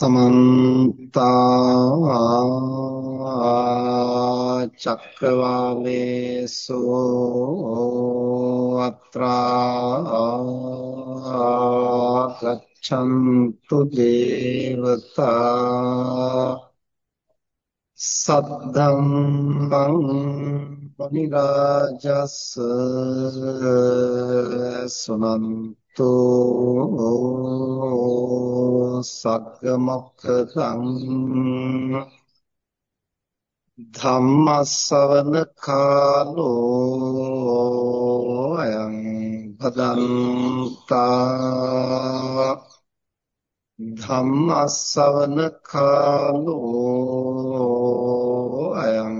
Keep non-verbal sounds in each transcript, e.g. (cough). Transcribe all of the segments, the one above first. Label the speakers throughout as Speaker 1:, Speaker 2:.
Speaker 1: තමන්තා චක්‍රවාලේසු අත්‍රා ගච්ඡන්තු දේවතා සද්දම්මං පනිරාජස් සුනන්ත සෝ සග්ග මොක්ඛං ධම්මස්සවන කාලෝ අයං බදන්තා ධම්මස්සවන කාලෝ අයං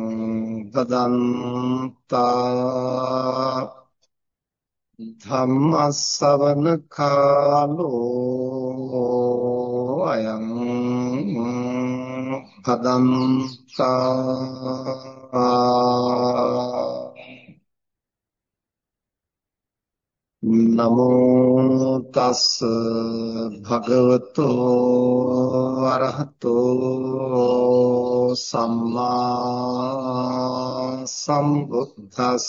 Speaker 1: බදන්තා ධම්මස්සවන කාලෝ අයං පදන්තා නමෝ තස් භගවතෝ අරහතෝ සම්මා සම්බුද්දස්ස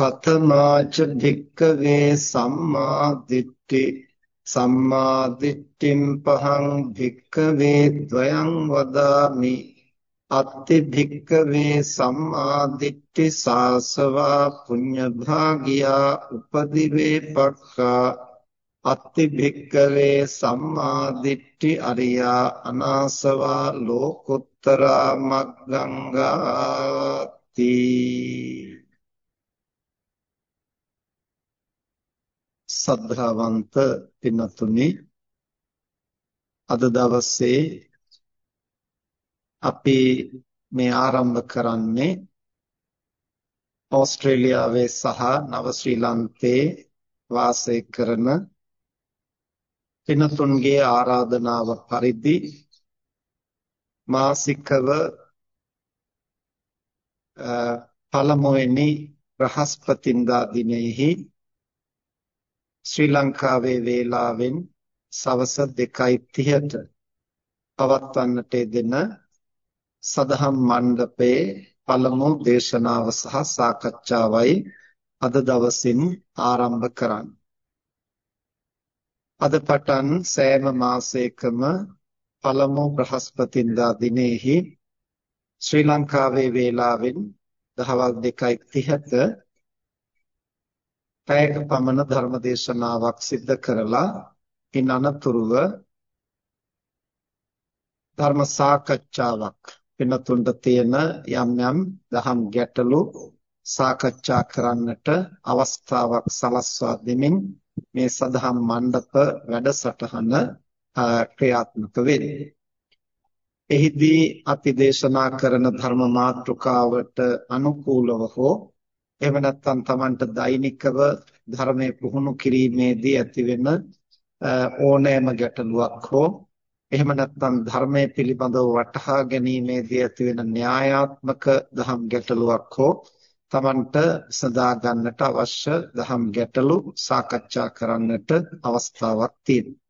Speaker 1: කතමාච භික්කවේ සම්මා දිට්ඨි සම්මා දිට්ඨිම් පහං භික්කවේ ද්වයං වදාමි අත්ති භික්කවේ සම්මා දිට්ඨි සාසවා පුඤ්ඤ භාගියා උපදිවේ පක්ඛා අත්ති භික්කවේ සම්මා දිට්ඨි අරියා අනාසවා ලෝකුත්තරා මග්ගංගාති සද්ධාවන්ත පින්තුනි අද දවසේ අපි මේ ආරම්භ කරන්නේ ඕස්ට්‍රේලියාවේ සහ නව ශ්‍රී ලංකේ වාසය කරන පින්තුන්ගේ ආරාධනාව පරිදි මාසිකව පළමුවෙනි බ්‍රහස්පතින්දා දිනෙහි ශ්‍රී ලංකාවේ වේලාවෙන් සවස 2:30ට පවත්වන්නට යෙදෙන සදහම් මණ්ඩපයේ පළමු දේශනාව සහ සාකච්ඡාවයි අද දවසින් ආරම්භ කරන්නේ. අද පටන් සෑම මාසයකම පළමු බ්‍රහස්පතින්දා දිනෙහි ශ්‍රී ලංකාවේ වේලාවෙන් දහවල් 2:30ට පැයක පමණ ධර්ම දේශනාවක් සිද්ධ කරලා ඉන් අනතුරුව ධර්ම සාකච්ඡාවක් වෙනතුන්ට තියෙන යම් යම් දහම් ගැටලු සාකච්ඡා කරන්නට අවස්ථාවක් සලස්වා දෙමින් මේ සදහම් මණ්ඩප වැඩසටහන ක්‍රියාත්මක වෙන්නේ. එහිදී අපි දේශනා කරන ධර්ම මාතෘකාවට අනුකූලව හෝ එහෙම නැත්නම් Tamanට දෛනිකව ධර්මයේ පුහුණු කිරීමේදී ඇතිවෙන ඕනෑම ගැටලුවක් හෝ එහෙම නැත්නම් ධර්මයේ පිළිබඳව වටහා ගැනීමේදී ඇතිවෙන න්‍යායාත්මක දහම් ගැටලුවක් හෝ Tamanට සදා ගන්නට අවශ්‍ය දහම් ගැටලු සාකච්ඡා කරන්නට අවස්ථාවක් තියෙනවා.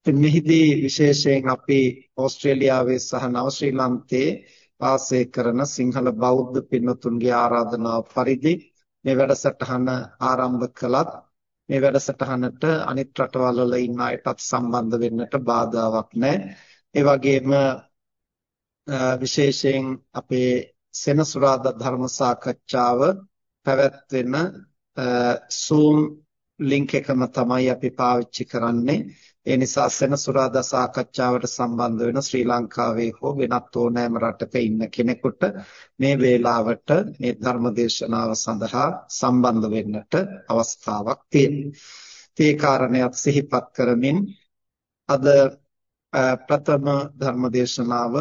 Speaker 1: ඉතින් මෙහිදී විශේෂයෙන් අපි ඕස්ට්‍රේලියාවේ සහ නව ශ්‍රී ලාන්තයේ වාසය කරන සිංහල බෞද්ධ පින්වතුන්ගේ ආරාධනාව පරිදි මේ වැඩසටහන ආරම්භ කළත් මේ වැඩසටහනට අනිත් රටවල් වල ඉන්න අයටත් සම්බන්ධ වෙන්නට බාධාවක් නැහැ. ඒ වගේම විශේෂයෙන් අපේ සෙනසුරාදා ධර්ම සාකච්ඡාව පැවැත්වෙන Zoom link එකම තමයි අපි පාවිච්චි කරන්නේ. ඒ නිසා සෙනසුරාදා සාකච්ඡාවට සම්බන්ධ වෙන ශ්‍රී ලංකාවේ හෝ වෙනත් ඕනෑම රටක ඉන්න කෙනෙකුට මේ වේලාවට මේ ධර්ම දේශනාව සඳහා සම්බන්ධ වෙන්නට අවස්ථාවක් තියෙනවා. තේ කාරණයක් සිහිපත් කරමින් අද ප්‍රථම ධර්ම දේශනාව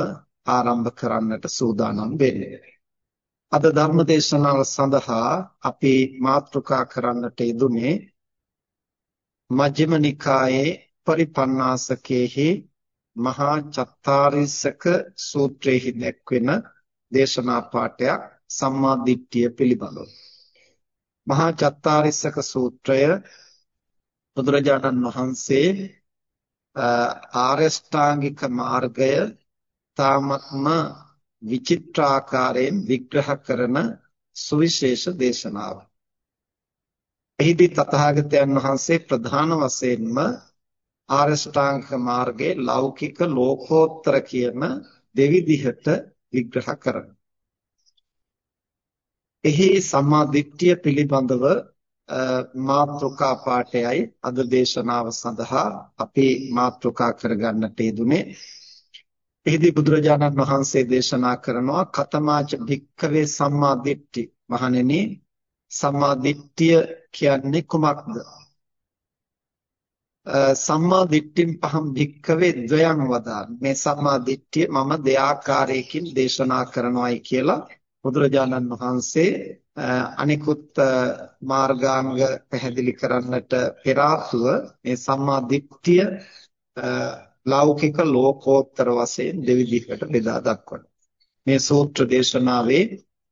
Speaker 1: ආරම්භ කරන්නට සූදානම් වෙන්නේ. අද ධර්ම දේශනාව සඳහා අපි මාතෘකා කරන්නට යෙදුනේ මජ්ක්‍ධිම නිකායේ පරිපන්නාසකේහි මහා චත්තාරිසක සූත්‍රයේහි දැක්වෙන දේශනා පාඩයක් සම්මා දිට්ඨිය පිළිබඳව. මහා චත්තාරිසක සූත්‍රය බුදුරජාණන් වහන්සේ ආරෂ්ඨාංගික මාර්ගය තාමත්ම විචිත්‍රාකාරයෙන් විග්‍රහ කරන සුවිශේෂ දේශනාවක්. එහිදී තථාගතයන් වහන්සේ ප්‍රධාන වශයෙන්ම ආරෂ්ඨාංග මාර්ගයේ ලෞකික ලෝකෝත්තර කියන දෙවිධයට විග්‍රහ කරනවා. එහි සම්මා දිට්ඨිය පිළිබඳව මාත්‍රිකා පාඨයයි අද දේශනාව සඳහා අපි මාත්‍රිකා කරගන්නට යෙදුනේ. එහිදී බුදුරජාණන් වහන්සේ දේශනා කරනවා කතමාච භික්ඛවේ සම්මා දිට්ඨි මහණෙනි සම්මා දිට්ඨිය කියන්නේ කුමක්ද? සම්මා දිට්ඨින් පහම් භික්ඛවේ ද්වයං වදාන මේ සම්මා දිට්ඨිය මම දෙආකාරයකින් දේශනා කරනවායි කියලා බුදුරජාණන් වහන්සේ අනිකුත් මාර්ගාංග පැහැදිලි කරන්නට පෙර මේ සම්මා දිට්ඨිය ලෞකික ලෝකෝත්තර වශයෙන් දෙවිධයකට බෙදා දක්වනවා. මේ සූත්‍ර දේශනාවේ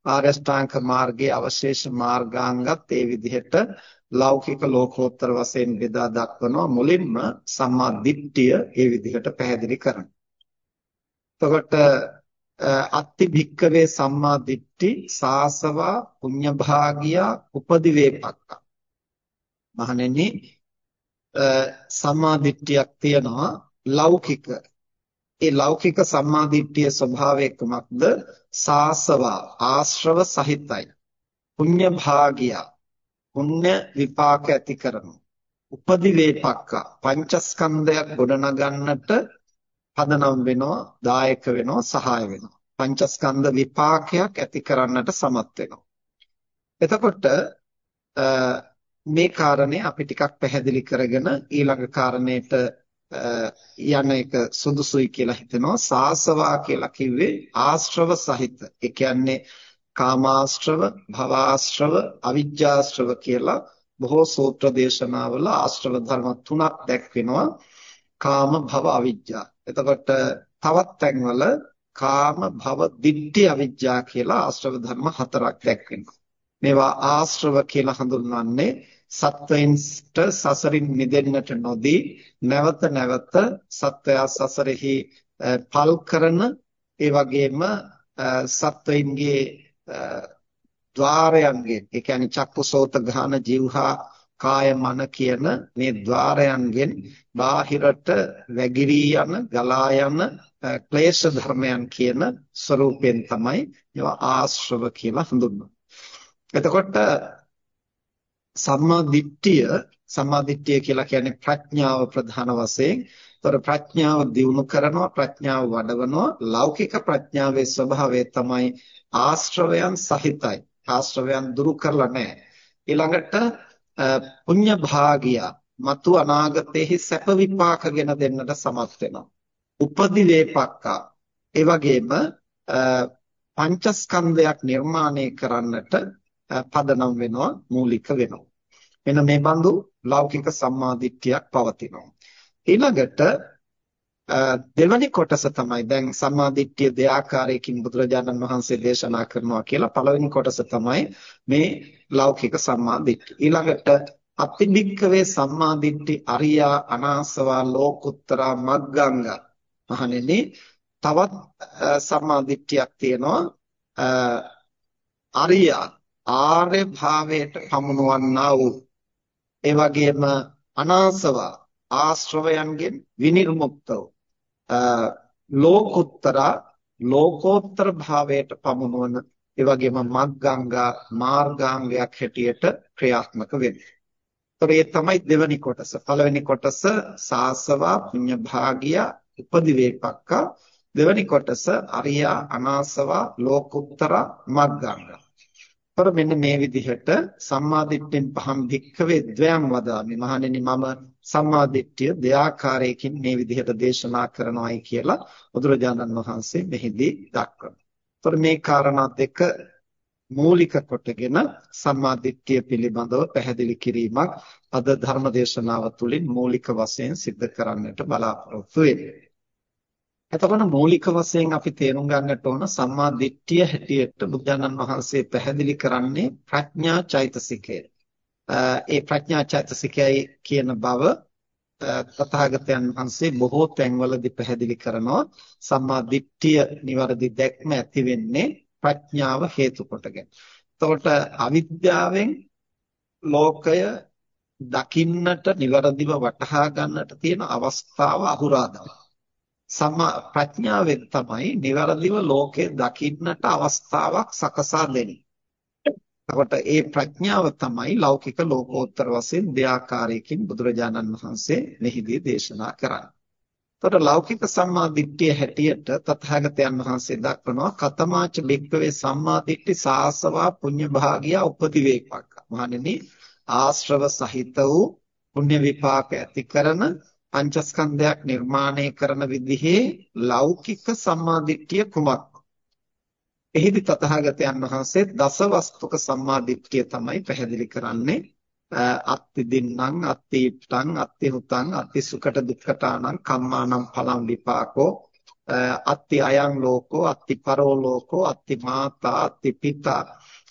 Speaker 1: ආරෂ්ඨාංග මාර්ගයේ අවශේෂ මාර්ගාංගත් ඒ විදිහට ලෞකික ලෝකෝත්තර වශයෙන් බෙදා දක්වනවා මුලින්ම සම්මා දිට්ඨිය ඒ විදිහට පැහැදිලි කරනවා. එතකොට අත්ති භික්කවේ සම්මා දිට්ඨි සාසවා පුඤ්ඤභාගියා උපදිවේපක්ක මහණෙනි සම්මා දිට්ඨියක් තියෙනවා ලෞකික ඒ ලෞකික සම්මා දිට්ඨිය ස්වභාවය කුමක්ද සාසවා ආශ්‍රව සහිතයි. පුඤ්ඤභාගියා පුණ්‍ය විපාක ඇති කරනු. උපදිවේපක්ක පංචස්කන්ධයක් ගොඩනගන්නට පදනම් වෙනවා දායක වෙනවා සහාය වෙනවා. පංචස්කන්ධ විපාකයක් ඇති කරන්නට සමත් වෙනවා. එතකොට මේ කාරණේ අපි ටිකක් පැහැදිලි කරගෙන ඊළඟ කාරණේට යන එක සුදුසුයි කියලා හිතෙනවා. සාසවා කියලා කිව්වේ ආශ්‍රව සහිත. ඒ කියන්නේ කාමාශ්‍රව භවආශ්‍රව අවිජ්ජාශ්‍රව කියලා බොහෝ සූත්‍ර දේශනාවල ආශ්‍රව ධර්ම තුනක් දැක්වෙනවා. කාම භව අවිජ්ජා. එතකොට තවත් තැන්වල කාම භව දිට්ඨි අවිජ්ජා කියලා ආශ්‍රව ධර්ම හතරක් දැක්වෙනවා. මේවා ආශ්‍රව කියලා හඳුන්වන්නේ සත්වයින්ට සසරින් මිදෙන්නට නොදී නැවත නැවත සත්වයා සසරෙහි පල් කරන ඒ වගේම සත්වයින්ගේ ద్వාරයන්ගෙන් ඒ කියන්නේ චක්කසෝත ගාන જીවහා කාය මන කියන මේ ద్వාරයන්ගෙන් බාහිරට වැගිරි යන ගලා යන ක්ලේශ ධර්මයන් කියන ස්වરૂපයෙන් තමයි ඒවා ආශ්‍රව කියලා හඳුන්වන්නේ. එතකොට සම්මා දිට්ඨිය සම්මා දිට්ඨිය කියලා කියන්නේ ප්‍රඥාව ප්‍රධාන වශයෙන්. ඒතර ප්‍රඥාව දියුණු කරනවා ප්‍රඥාව වඩවනවා ලෞකික ප්‍රඥාවේ ස්වභාවය තමයි ආශ්‍රවයන් සහිතයි. ආශ්‍රවයන් දුරු කරලා නැහැ. ඊළඟට පුඤ්ඤ භාගිය මතු අනාගතයේ සැප විපාකගෙන දෙන්නට සමත් වෙනවා. උපදි වේපක්කා ඒ වගේම පංචස්කන්ධයක් නිර්මාණය කරන්නට පදනම් වෙනවා මූලික වෙනවා. මෙන්න මේ බඳු ලෞකික සම්මාදිට්ඨියක් පවතිනවා. ඊළඟට දෙවැනි කොටස තමයි දැන් සම්මාදිට්ඨිය දෙආකාරයකින් බුදුරජාණන් වහන්සේ දේශනා කරනවා කියලා පළවෙනි කොටස තමයි මේ ලෞකික සම්මාදිට්ඨිය. ඊළඟට අතිබික්කවේ සම්මාදිට්ඨි අරියා අනාසවා ලෝකුත්තරා මග්ගංග මහණෙනි තවත් සම්මාදිට්ඨියක් තියෙනවා අරියා ආර්ය භාවයට පමුණවන්නා වූ ඒ වගේම අනාසවා ආශ්‍රවයන්ගෙන් විනිර්මුක්ත වූ ලෝකුත්තර ලෝකෝත්තර භාවයට පමුණවන ඒ වගේම මග්ගංගා මාර්ගාංගයක් හැටියට ක්‍රියාත්මක වෙන්නේ. ඒතර ඒ තමයි දෙවැනි කොටස. පළවෙනි කොටස සාසවා පුඤ්ඤ භාගිය උපදිවේපක්ක දෙවැනි කොටස අරියා අනාසවා ලෝකුත්තර මග්ගංග. තොර මෙන්න මේ විදිහට සම්මාදිට්ඨියෙන් පහම් භික්ඛවේ ද්වයං වදාමි. මහණෙනි මම සම්මාදිට්ඨිය දෙආකාරයකින් මේ විදිහට දේශනා කරනවායි කියලා බුදුරජාණන් වහන්සේ මෙහිදී දක්වනවා. තොර මේ කාරණා දෙක මූලික කොටගෙන සම්මාදිට්ඨිය පිළිබඳව පැහැදිලි කිරීමක් අද ධර්ම දේශනාව තුළින් මූලික වශයෙන් සිද්ධ කරන්නට බලාපොරොත්තු වෙන්නේ. එතකොට මූලික වශයෙන් අපි තේරුම් ගන්නට ඕන සම්මා දිට්ඨිය හැටියට බුදුරජාණන් වහන්සේ පැහැදිලි කරන්නේ ප්‍රඥා චෛතසිකය. ඒ ප්‍රඥා චෛතසිකයයි කියන බව තථාගතයන් වහන්සේ බොහෝ තැන්වලදී පැහැදිලි කරනවා සම්මා දිට්ඨිය નિවරදි දැක්ම ඇති වෙන්නේ ප්‍රඥාව හේතු කොටගෙන. එතකොට අවිද්‍යාවෙන් ලෝකය දකින්නට નિවරදිව වටහා ගන්නට තියෙන අවස්ථාව අහුරාදවා. සම්මා ප්‍රඥාවෙන් තමයි નિවරදිව ලෝකේ දකින්නට අවස්ථාවක් සකසා දෙන්නේ. එතකොට ඒ ප්‍රඥාව තමයි ලෞකික ලෝකෝත්තර වශයෙන් දෙආකාරයකින් බුදුරජාණන් වහන්සේ මෙහිදී දේශනා කරන්නේ. එතකොට ලෞකික සම්මා දිට්ඨිය හැටියට තථාගතයන් වහන්සේ දක්වනවා කතමාච බික්කවේ සම්මා දිට්ඨි සාසවා පුඤ්ඤ භාගියා උපදිවේපක්ක. මහණෙනි ආශ්‍රව සහිත වූ පුණ්‍ය විපාක ඇති කරන පංචස්කන්ධයක් නිර්මාණය කරන විදිහේ ලෞකික සම්මාදිට්ඨිය කුමක්ද? එහිදී තථාගතයන් වහන්සේ දසවස්තුක සම්මාදිට්ඨිය තමයි පැහැදිලි කරන්නේ. අත්ති දින්නම් අත්ති ඉත්තං අත්ති හුතං අත්ති සුකට දුක්ඛතානං කම්මානම් පලං විපාකෝ අත්ති අයං ලෝකෝ අත්ති පරෝ ලෝකෝ අත්ති මාතා අත්ති පිතා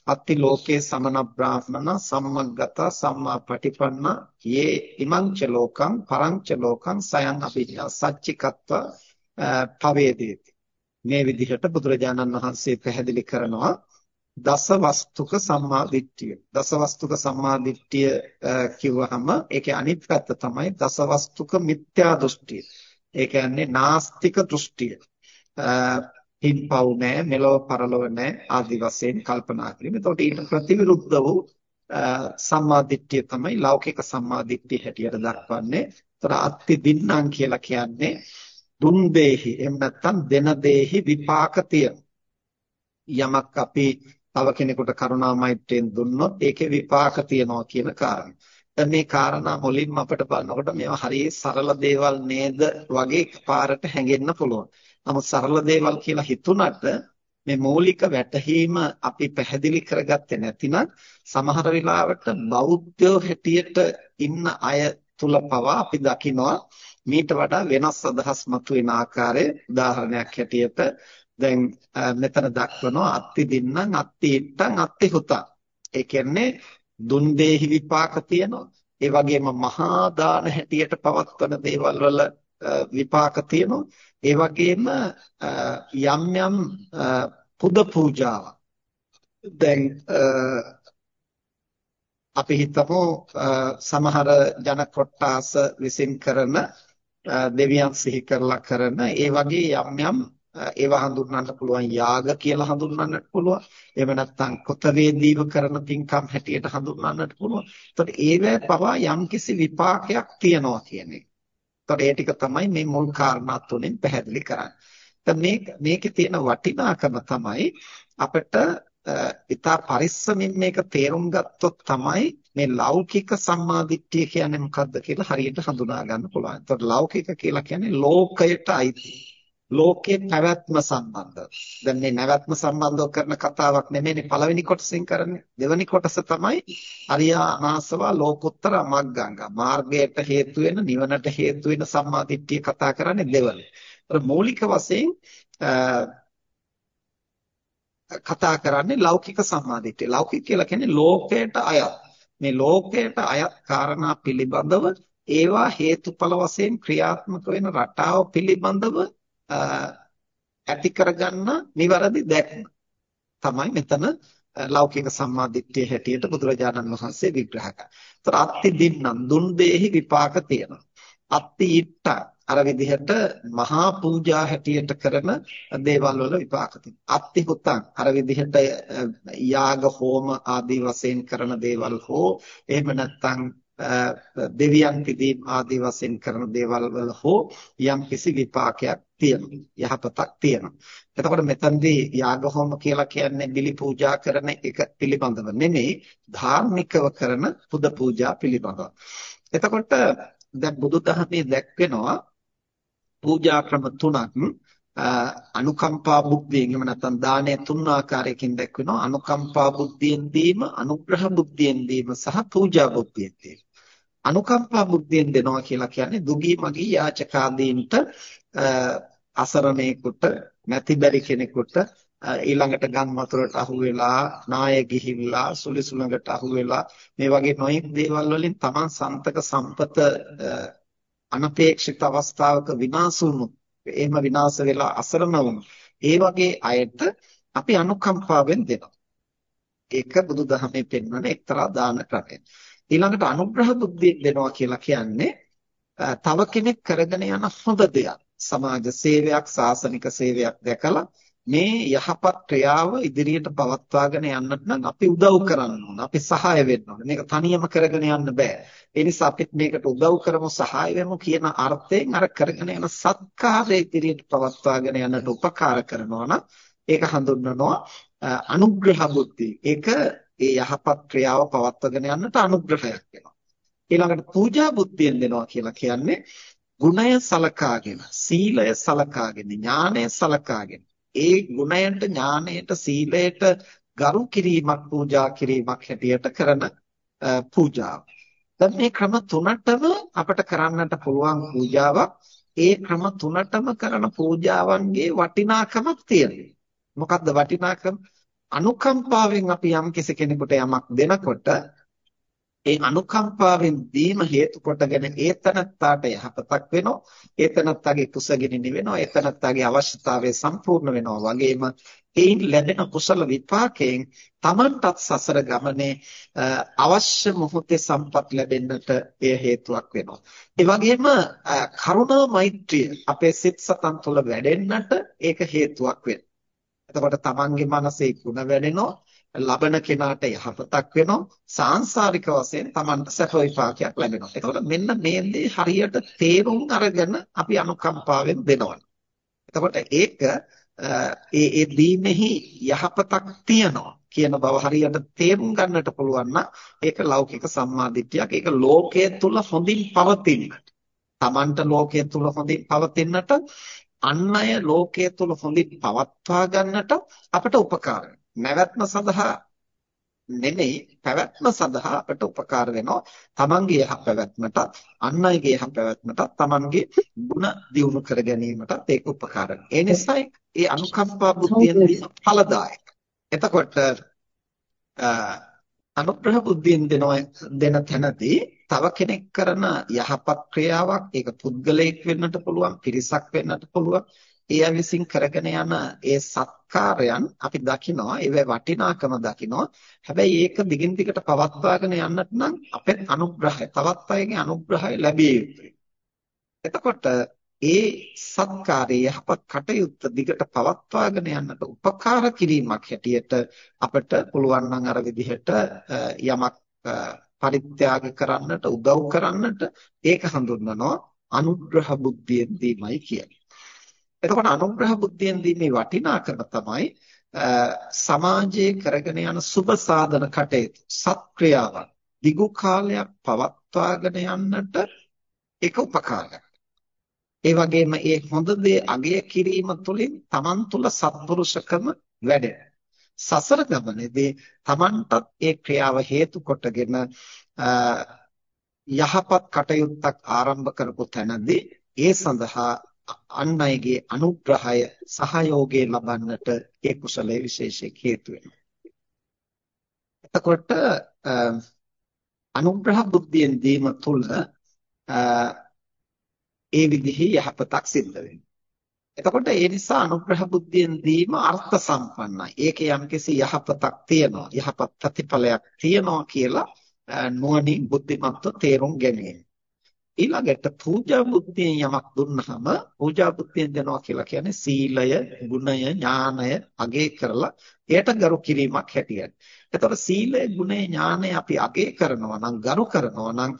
Speaker 1: අත්ති ලෝකේ සමන බ්‍රාහ්මන සම්මග්ගත සම්මා පටිපන්න යේ ඉමංච ලෝකං පරංච ලෝකං සයන් අභිඥා සච්චිකත්ව පවේදේති. මේ විදිහට බුදුරජාණන් වහන්සේ පැහැදිලි කරනවා දස වස්තුක සම්මා දිට්ඨිය. දස වස්තුක සම්මා දිට්ඨිය කිව්වහම ඒකේ අනිත් පැත්ත තමයි දස වස්තුක මිත්‍යා දෘෂ්ටිය. ඒ කියන්නේ නාස්තික දෘෂ්ටිය. හින්පව් නැහැ මෙලොව පරලොව නැහැ ආදි වශයෙන් කල්පනා කිරීම. එතකොට ඊට ප්‍රතිවිරුද්ධ වූ සම්මාදිට්ඨිය තමයි ලෞකික සම්මාදිට්ඨිය හැටියට දක්වන්නේ. එතකොට අත්ති දින්නම් කියලා කියන්නේ දුන් දෙහි එහෙම නැත්නම් දෙන දෙහි විපාක යමක් අපි තව කෙනෙකුට කරුණා මෛත්‍රියෙන් දුන්නොත් ඒකේ විපාක තියනවා කියන කාරණය. දැන් මේ කාරණා මුලින්ම අපිට බලනකොට මේවා හරිය සරල දේවල් නේද වගේ පාරට හැඟෙන්න පුළුවන්. නමුත් සරල දේවල් කියලා හිතුණට මේ මৌলিක වැටහීම අපි පැහැදිලි කරගත්තේ නැතිනම් සමහර වෙලාවට බෞද්ධයෝ හැටියට ඉන්න අය තුල පවා අපි දකිනවා මීට වඩා වෙනස් අදහස් මතුවෙන ආකාරය උදාහරණයක් හැටියට. දැන් මෙතන දක්වනවා අත්ති දින්නම් අත්ති ඉත්තං අත්ති හුතං. ඒ කියන්නේ දුන් දෙහි විපාක තියෙනවා. ඒ වගේම මහා දාන හැටියට පවත්වන දේවල් වල විපාක තියෙනවා. ඒ වගේම යම් යම් පුද පූජාවක් දැන් අපි හිතමු සමහර ජන කොට්ටාස විසින් කරන දෙවියන් සිහි කරලා කරන ඒ වගේ යම් යම් ඒවා හඳුන්වන්න පුළුවන් යාග කියලා හඳුන්වන්නත් පුළුවන්. එහෙම නැත්නම් කොතවේදීව කරන පින්කම් හැටියට හඳුන්වන්නත් පුළුවන්. එතකොට ඒවැ පවා යම්කිසි විපාකයක් තියනවා කියන එක. එතකොට ඒ ටික තමයි මේ මුල් කාරණා තුනෙන් පැහැදිලි කරන්නේ. දැන් මේ මේකේ තියෙන වටිනාකම තමයි අපිට ඉතා පරිස්සමින් මේක තේරුම් ගත්තොත් තමයි මේ ලෞකික සම්මාදිට්ඨිය කියන්නේ මොකක්ද කියලා හරියට හඳුනා ගන්න පුළුවන්. එතකොට ලෞකික කියලා කියන්නේ ලෝකයට අයිති. ලෝකේ පැවැත්ම සම්බන්ධ. දැන් මේ නැවැත්ම සම්බන්ධව කරන කතාවක් නෙමෙයිනේ පළවෙනි කොටසෙන් කරන්නේ. දෙවෙනි කොටස තමයි අරියා අනාසවා ලෝකෝත්තර මග්ගංග. මාර්ගයට හේතු වෙන නිවනට හේතු වෙන සම්මාදිට්ඨිය කතා කරන්නේ දෙවන. ඒතර මৌলিক වශයෙන් කතා කරන්නේ ලෞකික සම්මාදිට්ඨිය. ලෞකික කියලා කියන්නේ ලෝකයට අයත්. මේ ලෝකයට අයත් කාරණා පිළිබඳව ඒවා හේතුඵල වශයෙන් ක්‍රියාත්මක වෙන රටාව පිළිබඳව ඇති කරගන්න නිවැරදි දැක්ම තමයි මෙතන ලෞකික සම්මාදිට්ඨිය හැටියට බුදුරජාණන් වහන්සේ විග්‍රහ කරා. ඒතර අත්ති දින්නම් දුන් දෙහි විපාක තියෙනවා. අත්ති ඉත්ත අර විදිහට මහා පූජා හැටියට කරන දේවල් වල විපාක තියෙනවා. අත්ති හුතං අර විදිහට යාග හෝම ආදී වශයෙන් කරන දේවල් හෝ එහෙම නැත්නම් දෙවියන් පිදීම් ආදී වශයෙන් කරන දේවල් වල හෝ යම් කිසි විපාකයක් තියෙනවා යහපතක් තියෙනවා. එතකොට මෙතනදී යාග හෝම කියලා කියන්නේ බිලි පූජා කරන එක පිළිබඳව නෙමෙයි ධාර්මිකව කරන පුද පූජා පිළිබඳව. එතකොට දැන් බුදුදහමේ දැක්වෙනවා පූජා ක්‍රම තුනක් අනුකම්පා බුද්ධියෙන් එහෙම නැත්නම් දානය තුන් ආකාරයකින් දැක්වෙනවා. අනුකම්පා බුද්ධියෙන් දීම අනුග්‍රහ බුද්ධියෙන් දීම සහ පූජා බුද්ධියෙන් දීම. අනුකම්පා බුද්ධියෙන් දෙනවා කියලා කියන්නේ දුගී මගී යාචකාදීන්ට අසරණේකට නැති බැරි කෙනෙකුට ඊළඟට ගම් වතුරට අහු වෙලා නාය ගිහිල්ලා සුලිසුලඟට අහු වෙලා මේ වගේ නොයෙක් දේවල් වලින් Taman සන්තක සම්පත අනපේක්ෂිත අවස්ථාවක විනාශ වුණු එහෙම විනාශ වෙලා අසරණ වුණු ඒ වගේ අයට අපි අනුකම්පාවෙන් දෙනවා. ඒක බුදුදහමේ පෙන්වන එක්තරා දාන ක්‍රමයක්. ඊළඟට අනුග්‍රහ බුද්ධියෙන් දෙනවා කියලා කියන්නේ තව කෙනෙක් කරගෙන යන හොඳ දෙයක් සමාජ සේවයක් සාසනික සේවයක් දැකලා මේ යහපත් ක්‍රියාව ඉදිරියට පවත්වාගෙන යන්නට නම් අපි උදව් කරන්න ඕන. අපි සහාය වෙන්න ඕන. මේක තනියම කරගෙන යන්න බෑ. ඒ නිසා අපිත් මේකට උදව් කරමු සහාය වෙමු කියන අර්ථයෙන් අර කරගෙන යන සත්කාරය ඉදිරියට පවත්වාගෙන යන්නට උපකාර කරනවා නම් ඒක හඳුන්වනවා අනුග්‍රහ බුද්ධි. ඒක ඒ යහපත් ක්‍රියාව පවත්වාගෙන යන්නට අනුග්‍රහයක් වෙනවා. ඊළඟට පූජා බුද්ධියෙන් දෙනවා කියලා කියන්නේ ගුණය සලකාගෙන, සීලය සලකාගෙන, ඥානය සලකාගෙන ඒ ගුණයට ඥානයට සීලයට ගරු කිරීමක් පූජා කිරීමක් හැටියට කරන පූජාව. දැන් මේ ක්‍රම තුනටම අපිට කරන්නට පුළුවන් පූජාවක් ඒ ක්‍රම තුනටම කරන පූජාවන්ගේ වටිනාකමක් තියෙනවා. මොකක්ද වටිනාකම? අනුකම්පාවෙන් අපි යම් කෙනෙකුට යමක් දෙනකොට ඒ අනුකම්පාවෙන් දීම හේතු කොටගෙන ඒතනත්තාට යහපතක් වෙනවා. ඒතනත්තාගේ කුසගිනි නිවෙනවා. ඒතනත්තාගේ අවශ්‍යතාවය සම්පූර්ණ වෙනවා. වගේම එයින් ලැබෙන කුසල විපාකයෙන් Tamanටත් සසර ගමනේ අවශ්‍ය මොහොතේ සම්පත් ලැබෙන්නට එය හේතුවක් වෙනවා. ඒ වගේම කරුණා මෛත්‍රිය අපේ සිත් සතන් තුළ වැඩෙන්නට ඒක හේතුවක් වෙනවා. එතකොට Tamanගේ මනසේ ගුණ වැඩෙනවා ලබන කෙනාට යහපතක් වෙනවා සාංශාරික වශයෙන් Tamanට සැප විපාකයක් ලැබෙනවා. එතකොට මෙන්න මේ දේ හරියට තේරුම් අරගෙන අපි අනුකම්පාවෙන් දෙනවා. එතකොට ඒක ඒ ඒ දීමෙහි යහපතක් තියනවා කියන බව හරියට තේරුම් ගන්නට පුළුවන් නම් ඒක ලෞකික සම්මාදිට්ඨියක්. ඒක ලෝකයේ තුල හොඳින් පවතින්නට. Tamanට ලෝකයේ තුල හොඳින් පවතින්නට අන් අය ලෝකයේ තුල හොඳින් පවත්වා ගන්නට අපට උපකාර. නැවැත්ම සඳහා නෙමෙයි පැවැත්ම සඳහා අපට උපකාර වෙනවා. තමන්ගේ යහ පැවැත්මට අන් අයගේ යහ පැවැත්මට තමන්ගේ ಗುಣ දියුණු කර ගැනීමටත් ඒක උපකාර ඒ නිසා ඒ අනුකම්පා බුද්ධියෙන් ඵලදායක. එතකොට අනුග්‍රහ බුද්ධියෙන් දෙන තැනදී තව කෙනෙක් කරන යහපත් ක්‍රියාවක් ඒක පුද්ගලයෙක් වෙන්නට පුළුවන් පිරිසක් වෙන්නට පුළුවන් ඒ විසින් කරගෙන යන ඒ සත්කාරයන් අපි දකිනවා ඒවේ වටිනාකම දකිනවා. හැබැයි ඒක දිගින් දිගට පවත්වාගෙන යන්නට නම් අපේ අනුග්‍රහය තවත් අයගේ අනුග්‍රහය ලැබිය යුතුයි. එතකොට ඒ සත්කාරයේ යහපත් කටයුත්ත දිගට පවත්වාගෙන යන්නට උපකාර කිරීමක් හැටියට අපිට පුළුවන් නම් අර විදිහට යමක් පරිත්‍යාග කරන්නට උදව් කරන්නට ඒක හඳුන්වනවා අනුග්‍රහ බුද්ධියෙන් දීමයි කියන්නේ එතකොට අනුග්‍රහ බුද්ධියෙන් දීමේ වටිනාකම තමයි සමාජයේ කරගෙන යන සුබ සාධන කටයුතු සත්ක්‍රියාවන් දිගු කාලයක් පවත්වාගෙන යන්නට ඒක උපකාරයක්. ඒ වගේම ඒ හොඳ දේ අගය කිරීම තුළින් Taman තුල සත්පුරුෂකම වැඩෙන. සසර ගමනේදී Tamanටත් ඒ ක්‍රියාව හේතු කොටගෙන යහපත් කටයුත්තක් ආරම්භ කරපු තැනදී ඒ සඳහා අන් අයගේ අනුග්‍රහය සහයෝගය ලබන්නට ඒ කුසලයේ විශේෂයෙන් හේතු වෙනවා. එතකොට අනුග්‍රහ බුද්ධියෙන් දීම තුළ ඒ විදිහේ යහපතක් සිද්ධ වෙනවා. එතකොට ඒ නිසා අනුග්‍රහ බුද්ධියෙන් දීම අර්ථ සම්පන්නයි. ඒකේ යම්කිසි යහපතක් තියෙනවා. යහපත් ප්‍රතිඵලයක් තියෙනවා කියලා නුවණින් බුද්ධිමත්ව තේරුම් ගැනීම. ඊළඟට පූජා බුද්ධියෙන් යමක් දුන්නාම පූජා බුද්ධියෙන් දෙනවා කියලා කියන්නේ සීලය, ගුණය, ඥානය අගේ කරලා එයට ගරු කිරීමක් හැටියට. එතකොට සීලය, ගුණය, ඥානය අපි අගේ කරනවා නම් ගරු කරනවා නම්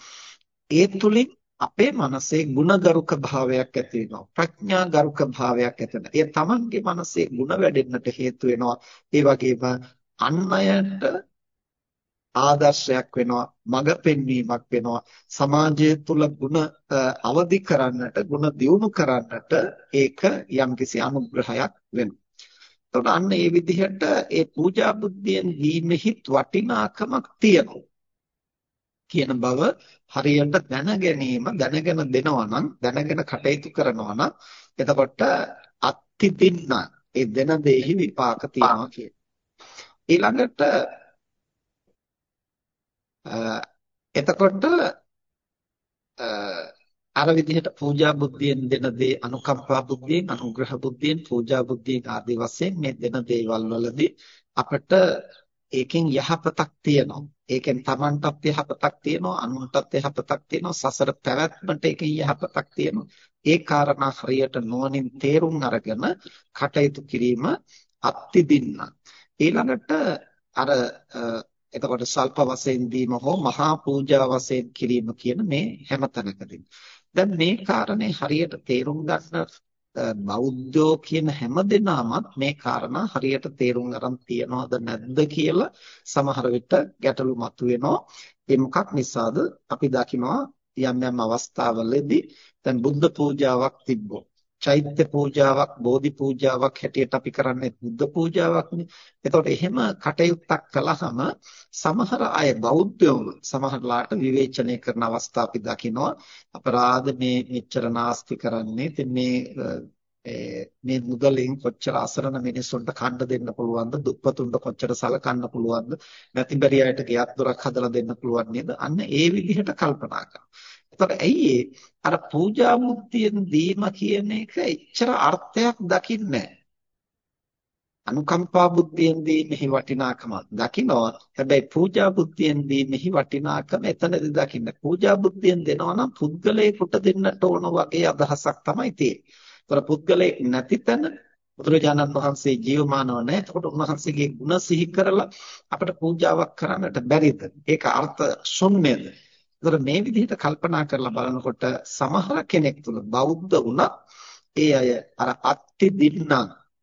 Speaker 1: ඒ තුලින් අපේ මනසේ ගුණගරුක භාවයක් ඇති වෙනවා ප්‍රඥාගරුක භාවයක් ඇති වෙනවා. ඒ තමන්ගේ මනසේ ගුණ වැඩෙන්නට හේතු වෙනවා. ඒ වගේම අන් අයට ආදර්ශයක් වෙනවා මඟ පෙන්වීමක් වෙනවා සමාජය තුල ಗುಣ අවදි කරන්නට ಗುಣ දියුණු කරන්නට ඒක යම්කිසි අනුග්‍රහයක් වෙනවා එතකොට අන්න ඒ විදිහට ඒ පූජා බුද්ධියෙන් දීමෙහිත් වටිනාකමක් තියෙනවා කියන බව හරියට දැන ගැනීම දැනගෙන දෙනවා නම් දැනගෙන කටයුතු කරනවා නම් එතකොට අත්ති දින්න ඒ දෙන දෙහි විපාක තියනවා කියන. ඊළඟට එතකොට අර විදිහට පූජා බුද්ධියෙන් දෙන දේ අනුකම්පා බුද්ධියෙන් අනුග්‍රහ බුද්ධියෙන් පූජා බුද්ධියෙන් ආදී වශයෙන් මේ දෙන දේවල් වලදී අපිට ඒකෙන් යහපතක් තියෙනවා. ඒකෙන් Tamanටත් යහපතක් තියෙනවා, අනුන්ටත් යහපතක් තියෙනවා, සසර පැවැත්මට ඒකෙන් යහපතක් තියෙනවා. ඒ කාරණා හරියට නුවණින් තේරුම් අරගෙන කටයුතු කිරීම අත්තිදින්න. ඊළඟට අර එතකොට සල්ප වශයෙන් දීම හෝ මහා පූජා වශයෙන් කිරීම කියන මේ හැම තැනකදී. දැන් මේ කාරණේ හරියට තේරුම් ගන්න බෞද්ධෝ කියන හැම දෙනාමත් මේ කාරණා හරියට තේරුම් ගන්න තියනවද නැද්ද කියලා සමහර විට ගැටලු මතුවෙනවා. ඒ මොකක් නිසාද? අපි දකිනවා යම් යම් අවස්ථාවලදී දැන් බුද්ධ පූජාවක් තිබ්බොත් චෛත්‍ය පූජාවක් බෝධි පූජාවක් හැටියට අපි කරන්නේ බුද්ධ පූජාවක්නේ. එතකොට එහෙම කටයුත්තක් කළාම සමහර අය බෞද්ධයෝම සමහරලාට විවේචනය කරන අවස්ථා අපි දකිනවා. අපරාධ මේ මෙච්චර නාස්ති කරන්නේ. ඉතින් මේ මේ මුදලින් කොච්චර අසරණ මිනිස්සුන්ට කන්න දෙන්න පුළුවන්ද දුප්පතුන්ට කොච්චර සලකන්න පුළුවන්ද නැති බැරි අයට ගෙයක් දොරක් හදලා දෙන්න පුළුවන් නේද අන්න ඒ විදිහට කල්පනා කරනවා එතකොට ඇයි අර පූජා මුක්තියෙන් දීම කියන එක එච්චර අර්ථයක් දකින්නේ අනුකම්පා බුද්ධියෙන් දීමෙහි වටිනාකම දකිනවා හැබැයි පූජා බුද්ධියෙන් දීමෙහි වටිනාකම එතනදී දකින්න පූජා බුද්ධියෙන් දෙනවා නම් පුද්ගලයෙකුට දෙන්නට ඕන වගේ අදහසක් තමයි තියෙන්නේ. ඒතර පුද්ගලයෙක් නැති තැන බුදුරජාණන් වහන්සේ ජීවමානව නැහැ. එතකොට උන්වහන්සේගේ ගුණ සිහි කරලා අපට පූජාවක් කරන්නට බැරිද? ඒක අර්ථ ශුන්‍යද? ඒතර මේ විදිහට කල්පනා කරලා බලනකොට සමහර කෙනෙක් තුල බෞද්ධ වුණා ඒ අය අර අත්ති දින්නම්